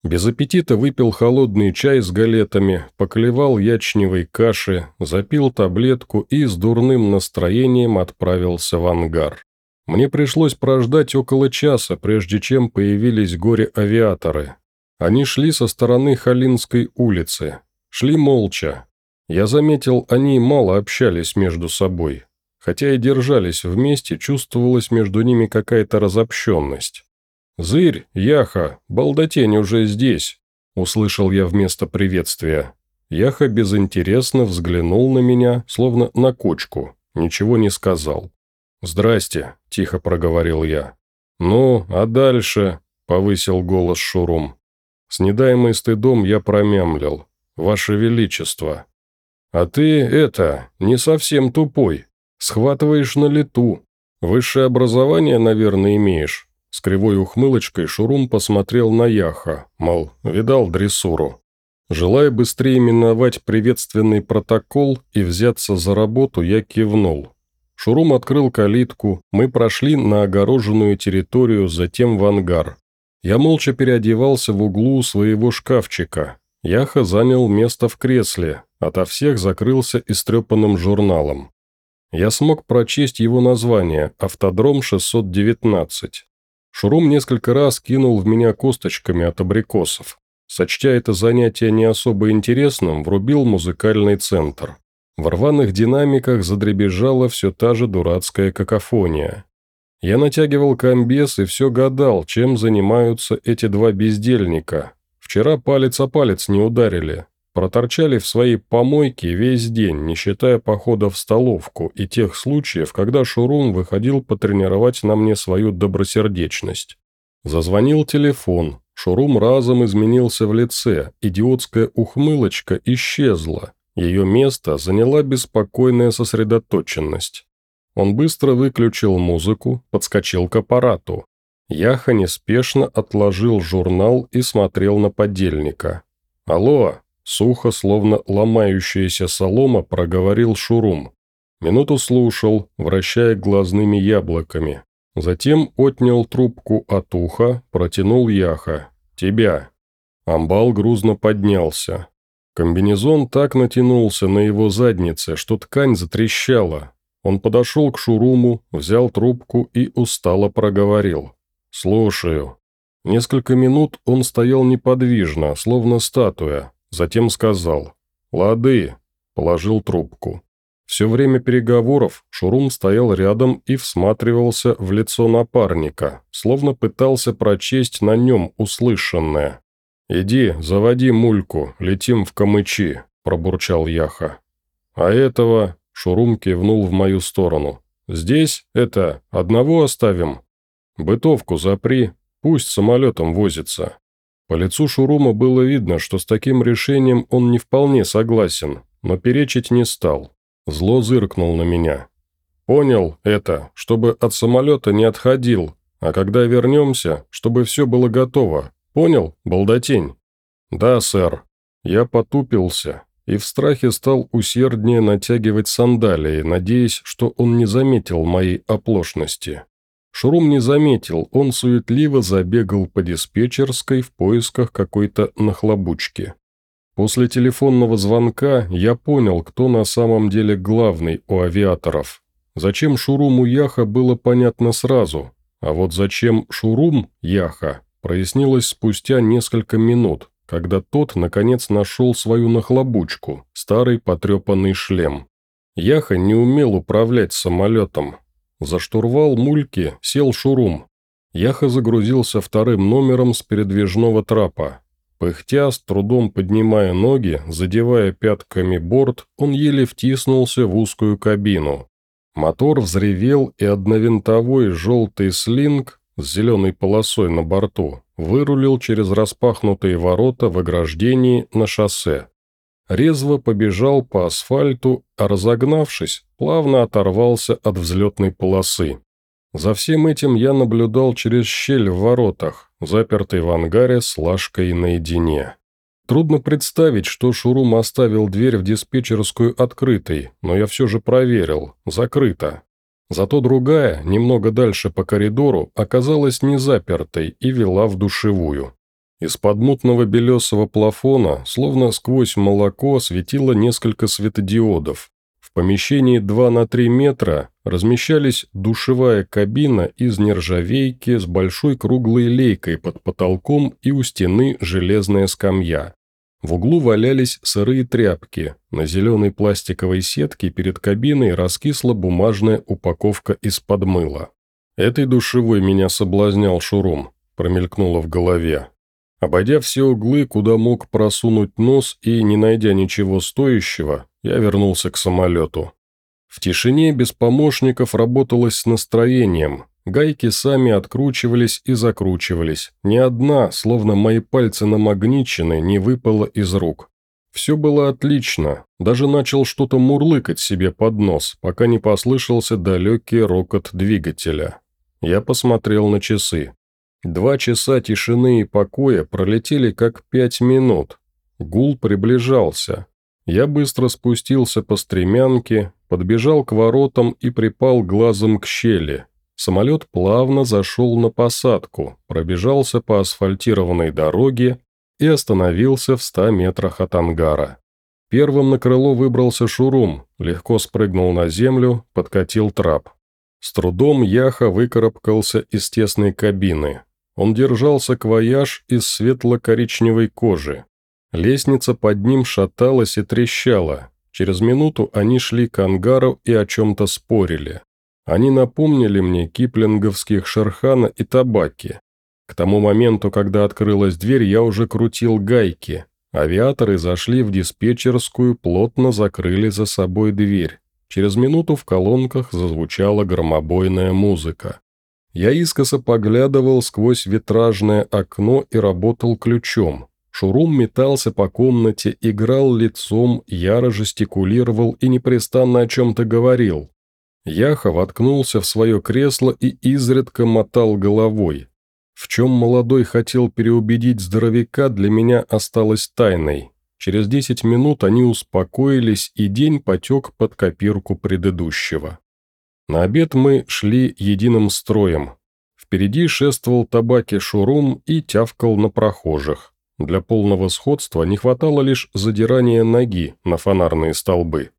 Без аппетита выпил холодный чай с галетами, поклевал ячневой каши, запил таблетку и с дурным настроением отправился в ангар. Мне пришлось прождать около часа, прежде чем появились горе-авиаторы. Они шли со стороны Халинской улицы. Шли молча. Я заметил, они мало общались между собой. Хотя и держались вместе, чувствовалась между ними какая-то разобщенность. «Зырь, Яха, балдатень уже здесь», – услышал я вместо приветствия. Яха безинтересно взглянул на меня, словно на кочку, ничего не сказал. «Здрасте», – тихо проговорил я. «Ну, а дальше?» – повысил голос Шурум. С недаемой стыдом я промямлил. «Ваше Величество». «А ты, это, не совсем тупой. Схватываешь на лету. Высшее образование, наверное, имеешь». С кривой ухмылочкой Шурум посмотрел на Яха, мол, видал дрессуру. Желая быстрее миновать приветственный протокол и взяться за работу, я кивнул. Шурум открыл калитку, мы прошли на огороженную территорию, затем в ангар. Я молча переодевался в углу своего шкафчика. Яха занял место в кресле, ото всех закрылся истрепанным журналом. Я смог прочесть его название «Автодром 619». Шурум несколько раз кинул в меня косточками от абрикосов. Сочтя это занятие не особо интересным, врубил музыкальный центр. В рваных динамиках задребезжала все та же дурацкая какофония. Я натягивал комбез и все гадал, чем занимаются эти два бездельника. Вчера палец о палец не ударили. Проторчали в своей помойке весь день, не считая похода в столовку и тех случаев, когда Шурум выходил потренировать на мне свою добросердечность. Зазвонил телефон. Шурум разом изменился в лице, идиотская ухмылочка исчезла. Ее место заняла беспокойная сосредоточенность. Он быстро выключил музыку, подскочил к аппарату. Яха неспешно отложил журнал и смотрел на подельника. «Алло!» – сухо, словно ломающаяся солома, проговорил Шурум. Минуту слушал, вращая глазными яблоками. Затем отнял трубку от уха, протянул Яха. «Тебя». Амбал грузно поднялся. Комбинезон так натянулся на его заднице, что ткань затрещала. Он подошел к Шуруму, взял трубку и устало проговорил. «Слушаю». Несколько минут он стоял неподвижно, словно статуя, затем сказал «Лады», положил трубку. Все время переговоров Шурум стоял рядом и всматривался в лицо напарника, словно пытался прочесть на нем услышанное. «Иди, заводи мульку, летим в камычи», – пробурчал Яха. «А этого...» – Шурум кивнул в мою сторону. «Здесь, это, одного оставим? Бытовку запри, пусть самолетом возится». По лицу Шурума было видно, что с таким решением он не вполне согласен, но перечить не стал. Зло зыркнул на меня. «Понял это, чтобы от самолета не отходил, а когда вернемся, чтобы все было готово, Понял, балдатень?» «Да, сэр». Я потупился и в страхе стал усерднее натягивать сандалии, надеясь, что он не заметил моей оплошности. Шурум не заметил, он суетливо забегал по диспетчерской в поисках какой-то нахлобучки. После телефонного звонка я понял, кто на самом деле главный у авиаторов. Зачем Шуруму Яха было понятно сразу, а вот зачем Шурум Яха прояснилось спустя несколько минут, когда тот, наконец, нашел свою нахлобучку, старый потрепанный шлем. Яха не умел управлять самолетом. За штурвал мульки сел Шурум. Яха загрузился вторым номером с передвижного трапа. Пыхтя, с трудом поднимая ноги, задевая пятками борт, он еле втиснулся в узкую кабину. Мотор взревел, и одновинтовой желтый слинг с зеленой полосой на борту вырулил через распахнутые ворота в ограждении на шоссе. Резво побежал по асфальту, а разогнавшись, плавно оторвался от взлетной полосы. За всем этим я наблюдал через щель в воротах, запертый в ангаре с Лашкой наедине. Трудно представить, что Шурум оставил дверь в диспетчерскую открытой, но я все же проверил, закрыта. Зато другая, немного дальше по коридору, оказалась не запертой и вела в душевую. Из-под мутного белесого плафона, словно сквозь молоко, светило несколько светодиодов, помещении 2 на 3 метра размещались душевая кабина из нержавейки с большой круглой лейкой под потолком и у стены железная скамья. В углу валялись сырые тряпки, на зеленой пластиковой сетке перед кабиной раскисла бумажная упаковка из-под мыла. «Этой душевой меня соблазнял Шурум», промелькнуло в голове. Обойдя все углы, куда мог просунуть нос и, не найдя ничего стоящего, я вернулся к самолету. В тишине без помощников работалось с настроением. Гайки сами откручивались и закручивались. Ни одна, словно мои пальцы намагничены, не выпала из рук. Все было отлично. Даже начал что-то мурлыкать себе под нос, пока не послышался далекий рокот двигателя. Я посмотрел на часы. Два часа тишины и покоя пролетели как пять минут. Гул приближался. Я быстро спустился по стремянке, подбежал к воротам и припал глазом к щели. Самолет плавно зашел на посадку, пробежался по асфальтированной дороге и остановился в ста метрах от ангара. Первым на крыло выбрался Шурум, легко спрыгнул на землю, подкатил трап. С трудом Яха выкарабкался из тесной кабины. Он держался квояж из светло-коричневой кожи, Лестница под ним шаталась и трещала. Через минуту они шли к ангару и о чем-то спорили. Они напомнили мне киплинговских Шерхана и Табаки. К тому моменту, когда открылась дверь, я уже крутил гайки. Авиаторы зашли в диспетчерскую, плотно закрыли за собой дверь. Через минуту в колонках зазвучала громобойная музыка. Я искоса поглядывал сквозь витражное окно и работал ключом. Шурум метался по комнате, играл лицом, яро жестикулировал и непрестанно о чем-то говорил. Яха воткнулся в свое кресло и изредка мотал головой. В чем молодой хотел переубедить здоровяка, для меня осталось тайной. Через десять минут они успокоились, и день потек под копирку предыдущего. На обед мы шли единым строем. Впереди шествовал табаки Шурум и тявкал на прохожих. Для полного сходства не хватало лишь задирания ноги на фонарные столбы.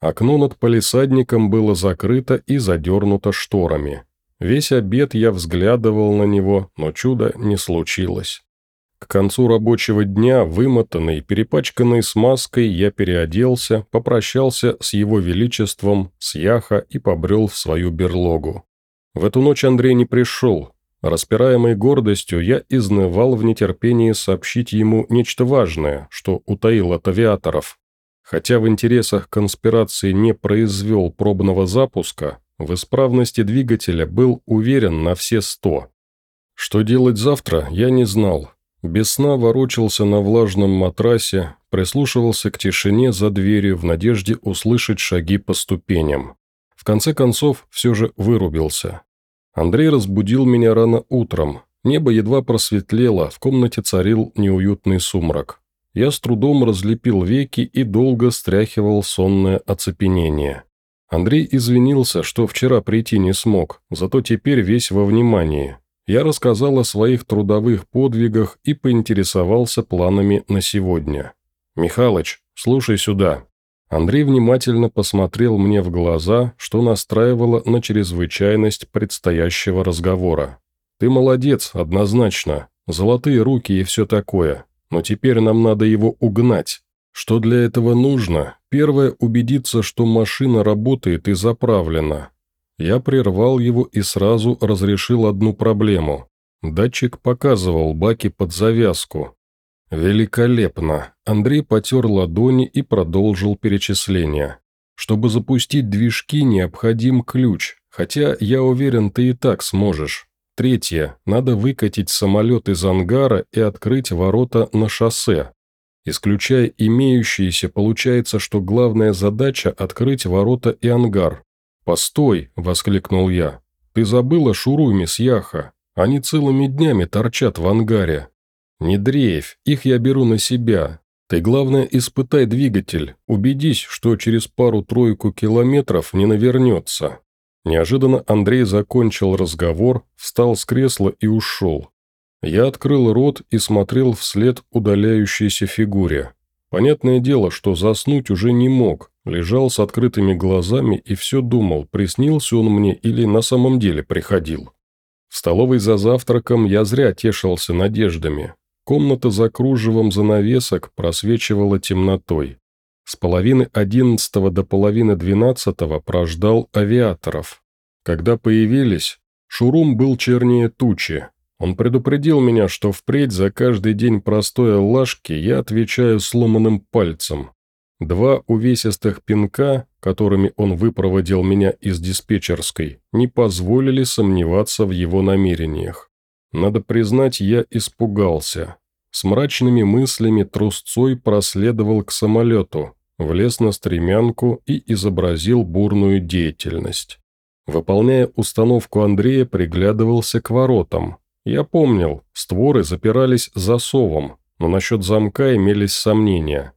Окно над палисадником было закрыто и задернуто шторами. Весь обед я взглядывал на него, но чуда не случилось. К концу рабочего дня, вымотанный, перепачканный смазкой, я переоделся, попрощался с его величеством, с Яха и побрел в свою берлогу. В эту ночь Андрей не пришел, Распираемый гордостью, я изнывал в нетерпении сообщить ему нечто важное, что утаил от авиаторов. Хотя в интересах конспирации не произвел пробного запуска, в исправности двигателя был уверен на все сто. Что делать завтра, я не знал. Без сна ворочался на влажном матрасе, прислушивался к тишине за дверью в надежде услышать шаги по ступеням. В конце концов, все же вырубился. Андрей разбудил меня рано утром. Небо едва просветлело, в комнате царил неуютный сумрак. Я с трудом разлепил веки и долго стряхивал сонное оцепенение. Андрей извинился, что вчера прийти не смог, зато теперь весь во внимании. Я рассказал о своих трудовых подвигах и поинтересовался планами на сегодня. «Михалыч, слушай сюда». Андрей внимательно посмотрел мне в глаза, что настраивало на чрезвычайность предстоящего разговора. «Ты молодец, однозначно. Золотые руки и все такое. Но теперь нам надо его угнать. Что для этого нужно? Первое – убедиться, что машина работает и заправлена. Я прервал его и сразу разрешил одну проблему. Датчик показывал баки под завязку. Великолепно. Андрей потер ладони и продолжил перечисление. Чтобы запустить движки, необходим ключ, хотя я уверен, ты и так сможешь. Третье. Надо выкатить самолет из ангара и открыть ворота на шоссе. Исключая имеющиеся, получается, что главная задача – открыть ворота и ангар. «Постой!» – воскликнул я. «Ты забыла шуруми с Яха? Они целыми днями торчат в ангаре». «Не дрейфь, их я беру на себя. Ты, главное, испытай двигатель, убедись, что через пару-тройку километров не навернется. Неожиданно Андрей закончил разговор, встал с кресла и ушел. Я открыл рот и смотрел вслед удаляющейся фигуре. Понятное дело, что заснуть уже не мог, лежал с открытыми глазами и все думал, приснился он мне или на самом деле приходил. В столовой за завтраком я зря тешился надеждами. Комната за кружевом занавесок просвечивала темнотой. С половины одиннадцатого до половины двенадцатого прождал авиаторов. Когда появились, Шурум был чернее тучи. Он предупредил меня, что впредь за каждый день простой лажки я отвечаю сломанным пальцем. Два увесистых пинка, которыми он выпроводил меня из диспетчерской, не позволили сомневаться в его намерениях. Надо признать, я испугался. С мрачными мыслями трусцой проследовал к самолету, влез на стремянку и изобразил бурную деятельность. Выполняя установку Андрея, приглядывался к воротам. Я помнил, створы запирались засовом, но насчет замка имелись сомнения.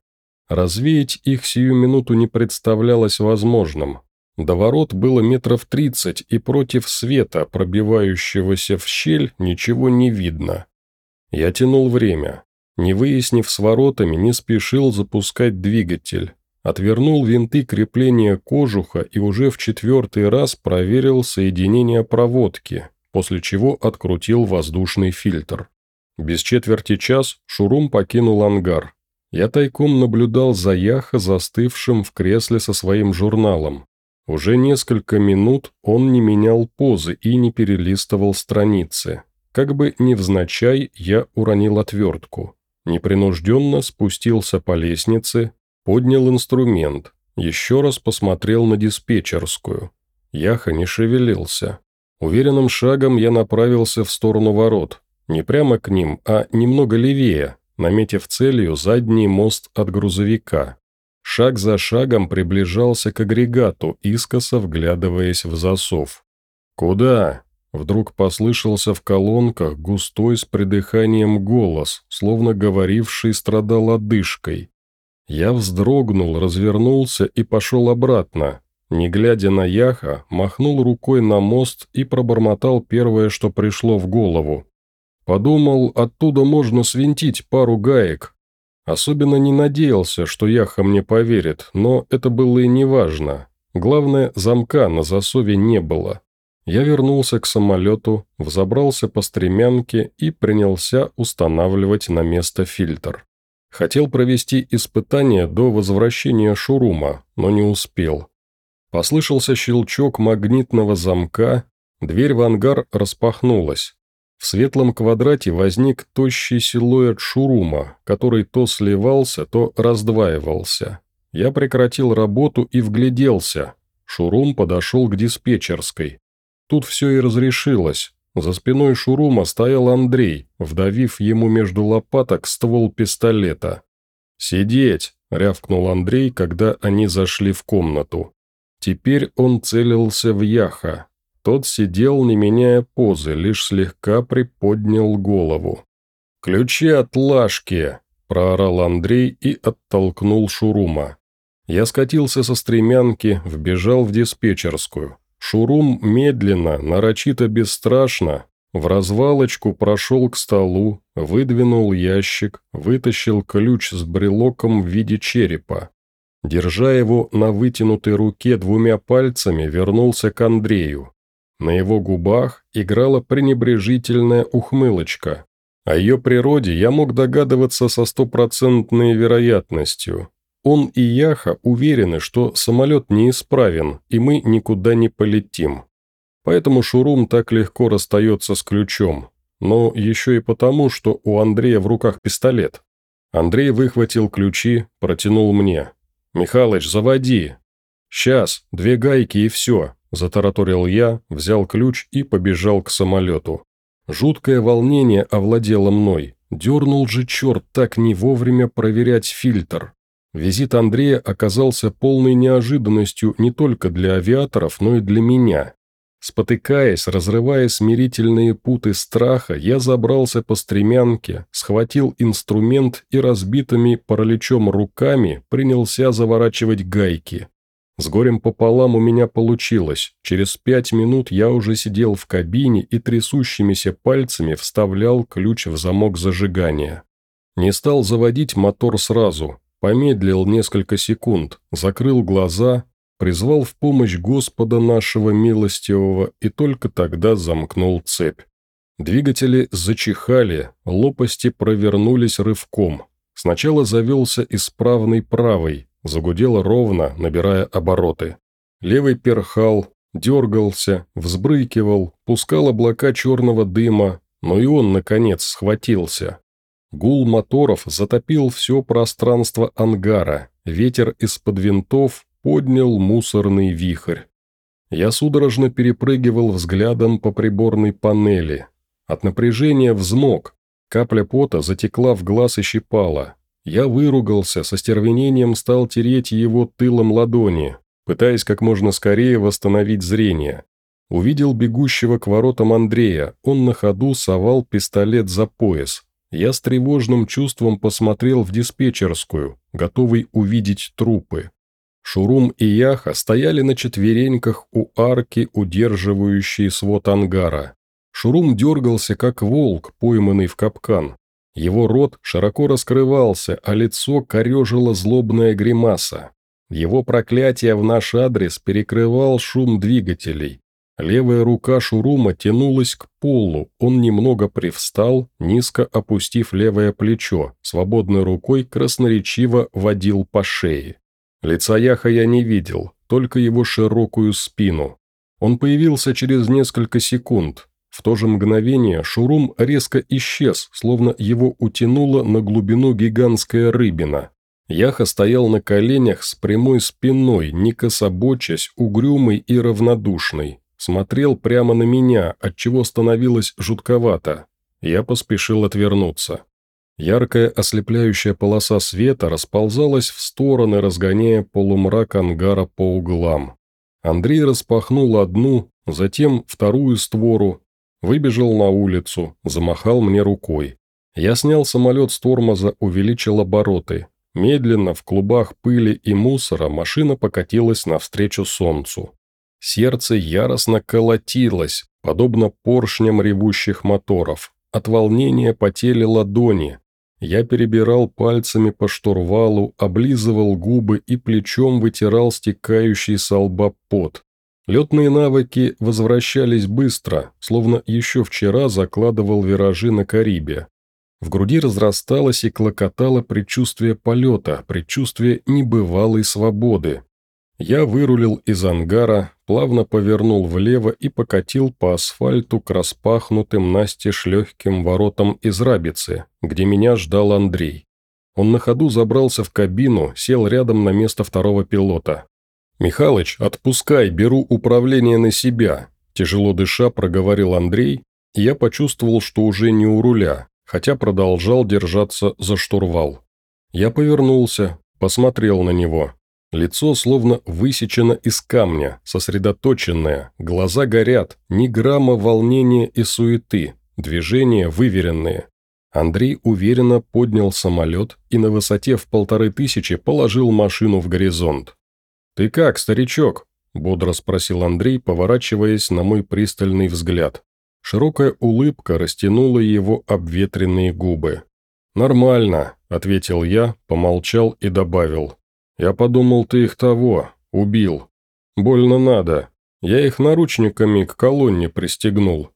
Развеять их сию минуту не представлялось возможным. До ворот было метров тридцать, и против света, пробивающегося в щель, ничего не видно. Я тянул время. Не выяснив с воротами, не спешил запускать двигатель. Отвернул винты крепления кожуха и уже в четвертый раз проверил соединение проводки, после чего открутил воздушный фильтр. Без четверти час Шурум покинул ангар. Я тайком наблюдал за Яхо, застывшим в кресле со своим журналом. Уже несколько минут он не менял позы и не перелистывал страницы. Как бы невзначай я уронил отвертку. Непринужденно спустился по лестнице, поднял инструмент, еще раз посмотрел на диспетчерскую. Яха не шевелился. Уверенным шагом я направился в сторону ворот. Не прямо к ним, а немного левее, наметив целью задний мост от грузовика. Шаг за шагом приближался к агрегату, искоса вглядываясь в засов. «Куда?» Вдруг послышался в колонках густой с придыханием голос, словно говоривший страдал одышкой. Я вздрогнул, развернулся и пошел обратно. Не глядя на Яха, махнул рукой на мост и пробормотал первое, что пришло в голову. Подумал, оттуда можно свинтить пару гаек. Особенно не надеялся, что Яха мне поверит, но это было и не важно. Главное, замка на засове не было. Я вернулся к самолету, взобрался по стремянке и принялся устанавливать на место фильтр. Хотел провести испытание до возвращения Шурума, но не успел. Послышался щелчок магнитного замка, дверь в ангар распахнулась. В светлом квадрате возник тощий силуэт Шурума, который то сливался, то раздваивался. Я прекратил работу и вгляделся. Шурум подошел к диспетчерской. Тут все и разрешилось. За спиной Шурума стоял Андрей, вдавив ему между лопаток ствол пистолета. «Сидеть!» – рявкнул Андрей, когда они зашли в комнату. Теперь он целился в Яха. Тот сидел, не меняя позы, лишь слегка приподнял голову. «Ключи от Лашки!» – проорал Андрей и оттолкнул Шурума. Я скатился со стремянки, вбежал в диспетчерскую. Шурум медленно, нарочито бесстрашно, В развалочку прошел к столу, выдвинул ящик, вытащил ключ с брелоком в виде черепа. Держа его на вытянутой руке двумя пальцами, вернулся к Андрею. На его губах играла пренебрежительная ухмылочка. О ее природе я мог догадываться со стопроцентной вероятностью. Он и Яха уверены, что самолет неисправен, и мы никуда не полетим. Поэтому Шурум так легко расстается с ключом. Но еще и потому, что у Андрея в руках пистолет. Андрей выхватил ключи, протянул мне. «Михалыч, заводи!» «Сейчас, две гайки и все», – затараторил я, взял ключ и побежал к самолету. Жуткое волнение овладело мной. Дернул же черт так не вовремя проверять фильтр. Визит Андрея оказался полной неожиданностью не только для авиаторов, но и для меня. Спотыкаясь, разрывая смирительные путы страха, я забрался по стремянке, схватил инструмент и разбитыми параличом руками принялся заворачивать гайки. С горем пополам у меня получилось. Через пять минут я уже сидел в кабине и трясущимися пальцами вставлял ключ в замок зажигания. Не стал заводить мотор сразу, помедлил несколько секунд, закрыл глаза, призвал в помощь Господа нашего милостивого и только тогда замкнул цепь. Двигатели зачихали, лопасти провернулись рывком. Сначала завелся исправный правый, загудел ровно, набирая обороты. Левый перхал, дергался, взбрыкивал, пускал облака черного дыма, но и он, наконец, схватился. Гул моторов затопил все пространство ангара, ветер из-под винтов поднял мусорный вихрь. Я судорожно перепрыгивал взглядом по приборной панели. От напряжения взмок, капля пота затекла в глаз и щипала. Я выругался, со стервенением стал тереть его тылом ладони, пытаясь как можно скорее восстановить зрение. Увидел бегущего к воротам Андрея, он на ходу совал пистолет за пояс. Я с тревожным чувством посмотрел в диспетчерскую, готовый увидеть трупы. Шурум и Яха стояли на четвереньках у арки, удерживающей свод ангара. Шурум дергался, как волк, пойманный в капкан. Его рот широко раскрывался, а лицо корежило злобная гримаса. Его проклятие в наш адрес перекрывал шум двигателей. Левая рука Шурума тянулась к полу, он немного привстал, низко опустив левое плечо, свободной рукой красноречиво водил по шее. Лица Яха я не видел, только его широкую спину. Он появился через несколько секунд. В то же мгновение Шурум резко исчез, словно его утянуло на глубину гигантская рыбина. Яха стоял на коленях с прямой спиной, не кособочась, угрюмый и равнодушный. Смотрел прямо на меня, отчего становилось жутковато. Я поспешил отвернуться. Яркая ослепляющая полоса света расползалась в стороны, разгоняя полумрак ангара по углам. Андрей распахнул одну, затем вторую створу, выбежал на улицу, замахал мне рукой. Я снял самолет с тормоза, увеличил обороты. Медленно, в клубах пыли и мусора, машина покатилась навстречу солнцу. Сердце яростно колотилось, подобно поршням ревущих моторов. От волнения потели ладони, я перебирал пальцами по штурвалу, облизывал губы и плечом вытирал стекающий со лба пот. Летные навыки возвращались быстро, словно еще вчера закладывал виражи на Карибе. В груди разрасталось и клокотало предчувствие полета, предчувствие небывалой свободы. Я вырулил из ангара, плавно повернул влево и покатил по асфальту к распахнутым настежь легким воротам из рабицы, где меня ждал Андрей. Он на ходу забрался в кабину, сел рядом на место второго пилота. «Михалыч, отпускай, беру управление на себя», – тяжело дыша проговорил Андрей, и я почувствовал, что уже не у руля, хотя продолжал держаться за штурвал. Я повернулся, посмотрел на него. Лицо словно высечено из камня, сосредоточенное, глаза горят, ни грамма волнения и суеты, движения выверенные. Андрей уверенно поднял самолет и на высоте в полторы тысячи положил машину в горизонт. «Ты как, старичок?» – бодро спросил Андрей, поворачиваясь на мой пристальный взгляд. Широкая улыбка растянула его обветренные губы. «Нормально», — ответил я, помолчал и добавил. «Я подумал, ты их того, убил. Больно надо. Я их наручниками к колонне пристегнул.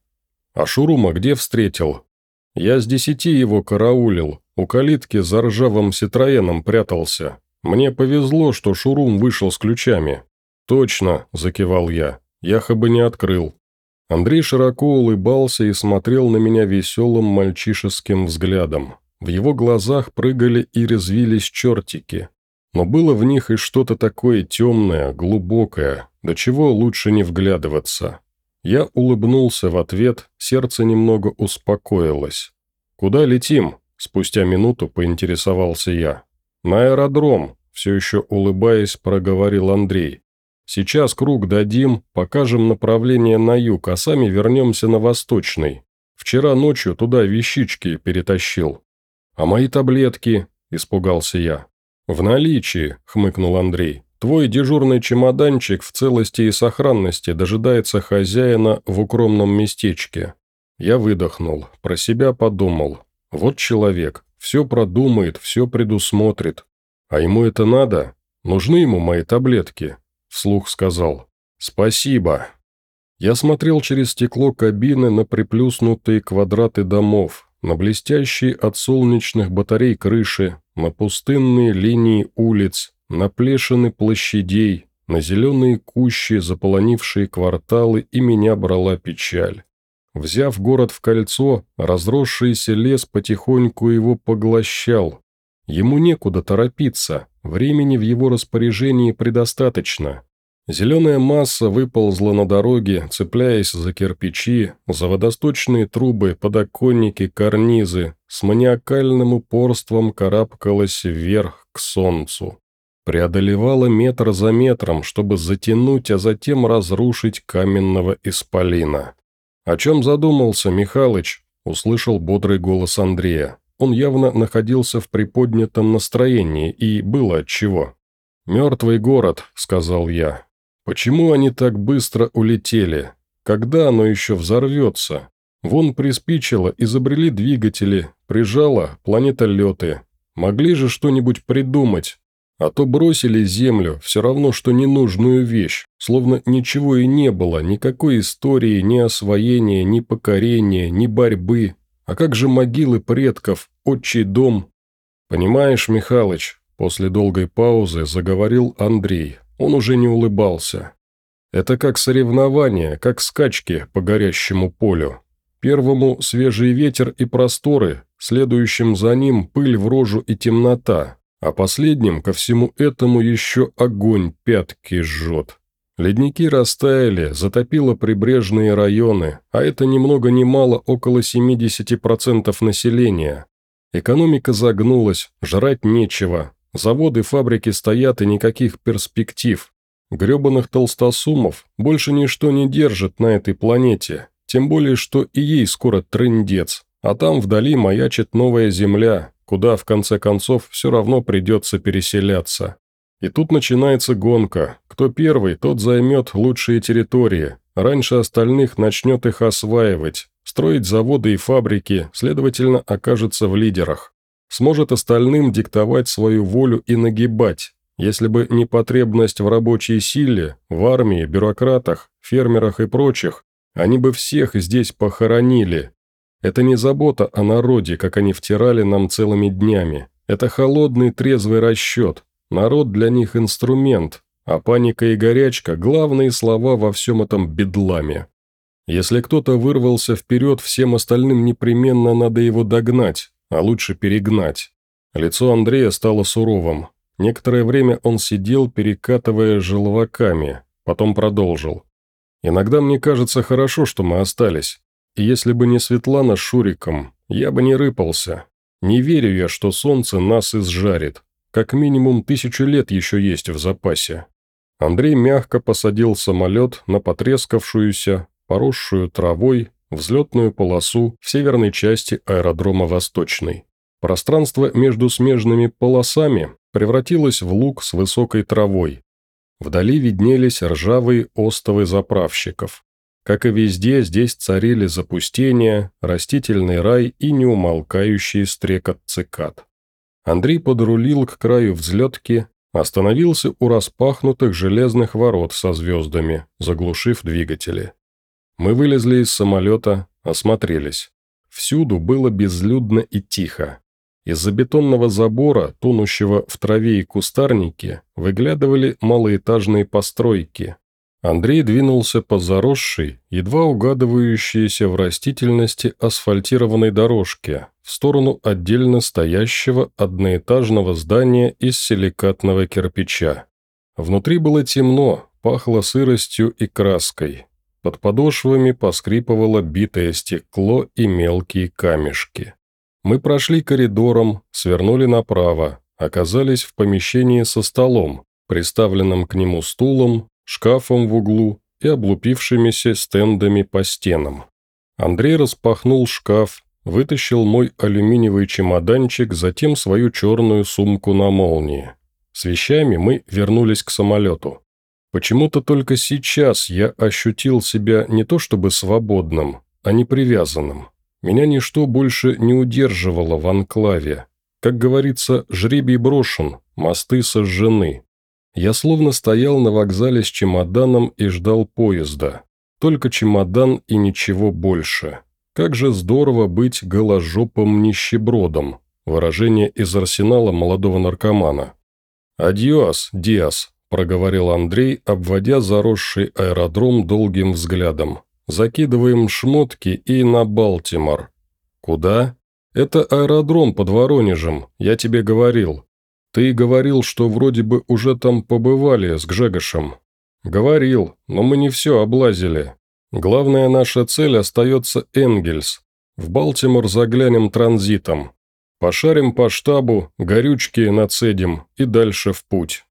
А Шурума где встретил? Я с десяти его караулил, у калитки за ржавым Ситроеном прятался. Мне повезло, что Шурум вышел с ключами. «Точно», – закивал я, – «я бы не открыл». Андрей широко улыбался и смотрел на меня веселым мальчишеским взглядом. В его глазах прыгали и резвились чертики. Но было в них и что-то такое темное, глубокое, до чего лучше не вглядываться. Я улыбнулся в ответ, сердце немного успокоилось. «Куда летим?» – спустя минуту поинтересовался я. «На аэродром», – все еще улыбаясь, проговорил Андрей. «Сейчас круг дадим, покажем направление на юг, а сами вернемся на восточный. Вчера ночью туда вещички перетащил». «А мои таблетки?» – испугался я. «В наличии», – хмыкнул Андрей. «Твой дежурный чемоданчик в целости и сохранности дожидается хозяина в укромном местечке». Я выдохнул, про себя подумал. «Вот человек, все продумает, все предусмотрит. А ему это надо? Нужны ему мои таблетки?» Вслух сказал. «Спасибо». Я смотрел через стекло кабины на приплюснутые квадраты домов, на блестящие от солнечных батарей крыши, на пустынные линии улиц, на плешины площадей, на зеленые кущи, заполонившие кварталы, и меня брала печаль. Взяв город в кольцо, разросшийся лес потихоньку его поглощал. Ему некуда торопиться, времени в его распоряжении предостаточно. Зеленая масса выползла на дороге, цепляясь за кирпичи, за водосточные трубы, подоконники, карнизы, с маниакальным упорством карабкалась вверх к солнцу. Преодолевала метр за метром, чтобы затянуть, а затем разрушить каменного исполина. «О чем задумался, Михалыч?» – услышал бодрый голос Андрея. Он явно находился в приподнятом настроении, и было отчего. «Мертвый город», – сказал я. Почему они так быстро улетели? Когда оно еще взорвется? Вон приспичило, изобрели двигатели, прижало планетолеты. Могли же что-нибудь придумать. А то бросили Землю, все равно, что ненужную вещь, словно ничего и не было, никакой истории, ни освоения, ни покорения, ни борьбы. А как же могилы предков, отчий дом? Понимаешь, Михалыч, после долгой паузы заговорил Андрей, он уже не улыбался. Это как соревнование, как скачки по горящему полю. Первому свежий ветер и просторы, следующим за ним пыль в рожу и темнота, а последним ко всему этому еще огонь пятки жжет. Ледники растаяли, затопило прибрежные районы, а это ни много ни мало около 70% населения. Экономика загнулась, жрать нечего, Заводы, фабрики стоят и никаких перспектив. Гребаных толстосумов больше ничто не держит на этой планете, тем более, что и ей скоро трындец, а там вдали маячит новая земля, куда в конце концов все равно придется переселяться. И тут начинается гонка. Кто первый, тот займет лучшие территории. Раньше остальных начнет их осваивать, строить заводы и фабрики, следовательно, окажется в лидерах сможет остальным диктовать свою волю и нагибать. Если бы не потребность в рабочей силе, в армии, бюрократах, фермерах и прочих, они бы всех здесь похоронили. Это не забота о народе, как они втирали нам целыми днями. Это холодный трезвый расчет. Народ для них инструмент, а паника и горячка – главные слова во всем этом бедламе. Если кто-то вырвался вперед, всем остальным непременно надо его догнать, а лучше перегнать. Лицо Андрея стало суровым. Некоторое время он сидел, перекатывая желваками, потом продолжил. «Иногда мне кажется хорошо, что мы остались. И если бы не Светлана с Шуриком, я бы не рыпался. Не верю я, что солнце нас изжарит. Как минимум тысячу лет еще есть в запасе». Андрей мягко посадил самолет на потрескавшуюся, поросшую травой взлетную полосу в северной части аэродрома Восточный. Пространство между смежными полосами превратилось в луг с высокой травой. Вдали виднелись ржавые остовы заправщиков. Как и везде, здесь царили запустение, растительный рай и неумолкающий стрекот цикад. Андрей подрулил к краю взлетки, остановился у распахнутых железных ворот со звездами, заглушив двигатели. Мы вылезли из самолета, осмотрелись. Всюду было безлюдно и тихо. Из-за бетонного забора, тонущего в траве и кустарнике, выглядывали малоэтажные постройки, Андрей двинулся по заросшей, едва угадывающейся в растительности асфальтированной дорожке, в сторону отдельно стоящего одноэтажного здания из силикатного кирпича. Внутри было темно, пахло сыростью и краской. Под подошвами поскрипывало битое стекло и мелкие камешки. Мы прошли коридором, свернули направо, оказались в помещении со столом, приставленным к нему стулом, шкафом в углу и облупившимися стендами по стенам. Андрей распахнул шкаф, вытащил мой алюминиевый чемоданчик, затем свою черную сумку на молнии. С вещами мы вернулись к самолету. Почему-то только сейчас я ощутил себя не то чтобы свободным, а не привязанным. Меня ничто больше не удерживало в анклаве. Как говорится, жребий брошен, мосты сожжены. Я словно стоял на вокзале с чемоданом и ждал поезда. Только чемодан и ничего больше. Как же здорово быть голожопым нищебродом. Выражение из арсенала молодого наркомана. «Адьос, Диас», – проговорил Андрей, обводя заросший аэродром долгим взглядом. «Закидываем шмотки и на Балтимор». «Куда?» «Это аэродром под Воронежем, я тебе говорил. «Ты говорил, что вроде бы уже там побывали с Гжегошем». «Говорил, но мы не все облазили. Главная наша цель остается Энгельс. В Балтимор заглянем транзитом. Пошарим по штабу, горючки нацедим и дальше в путь».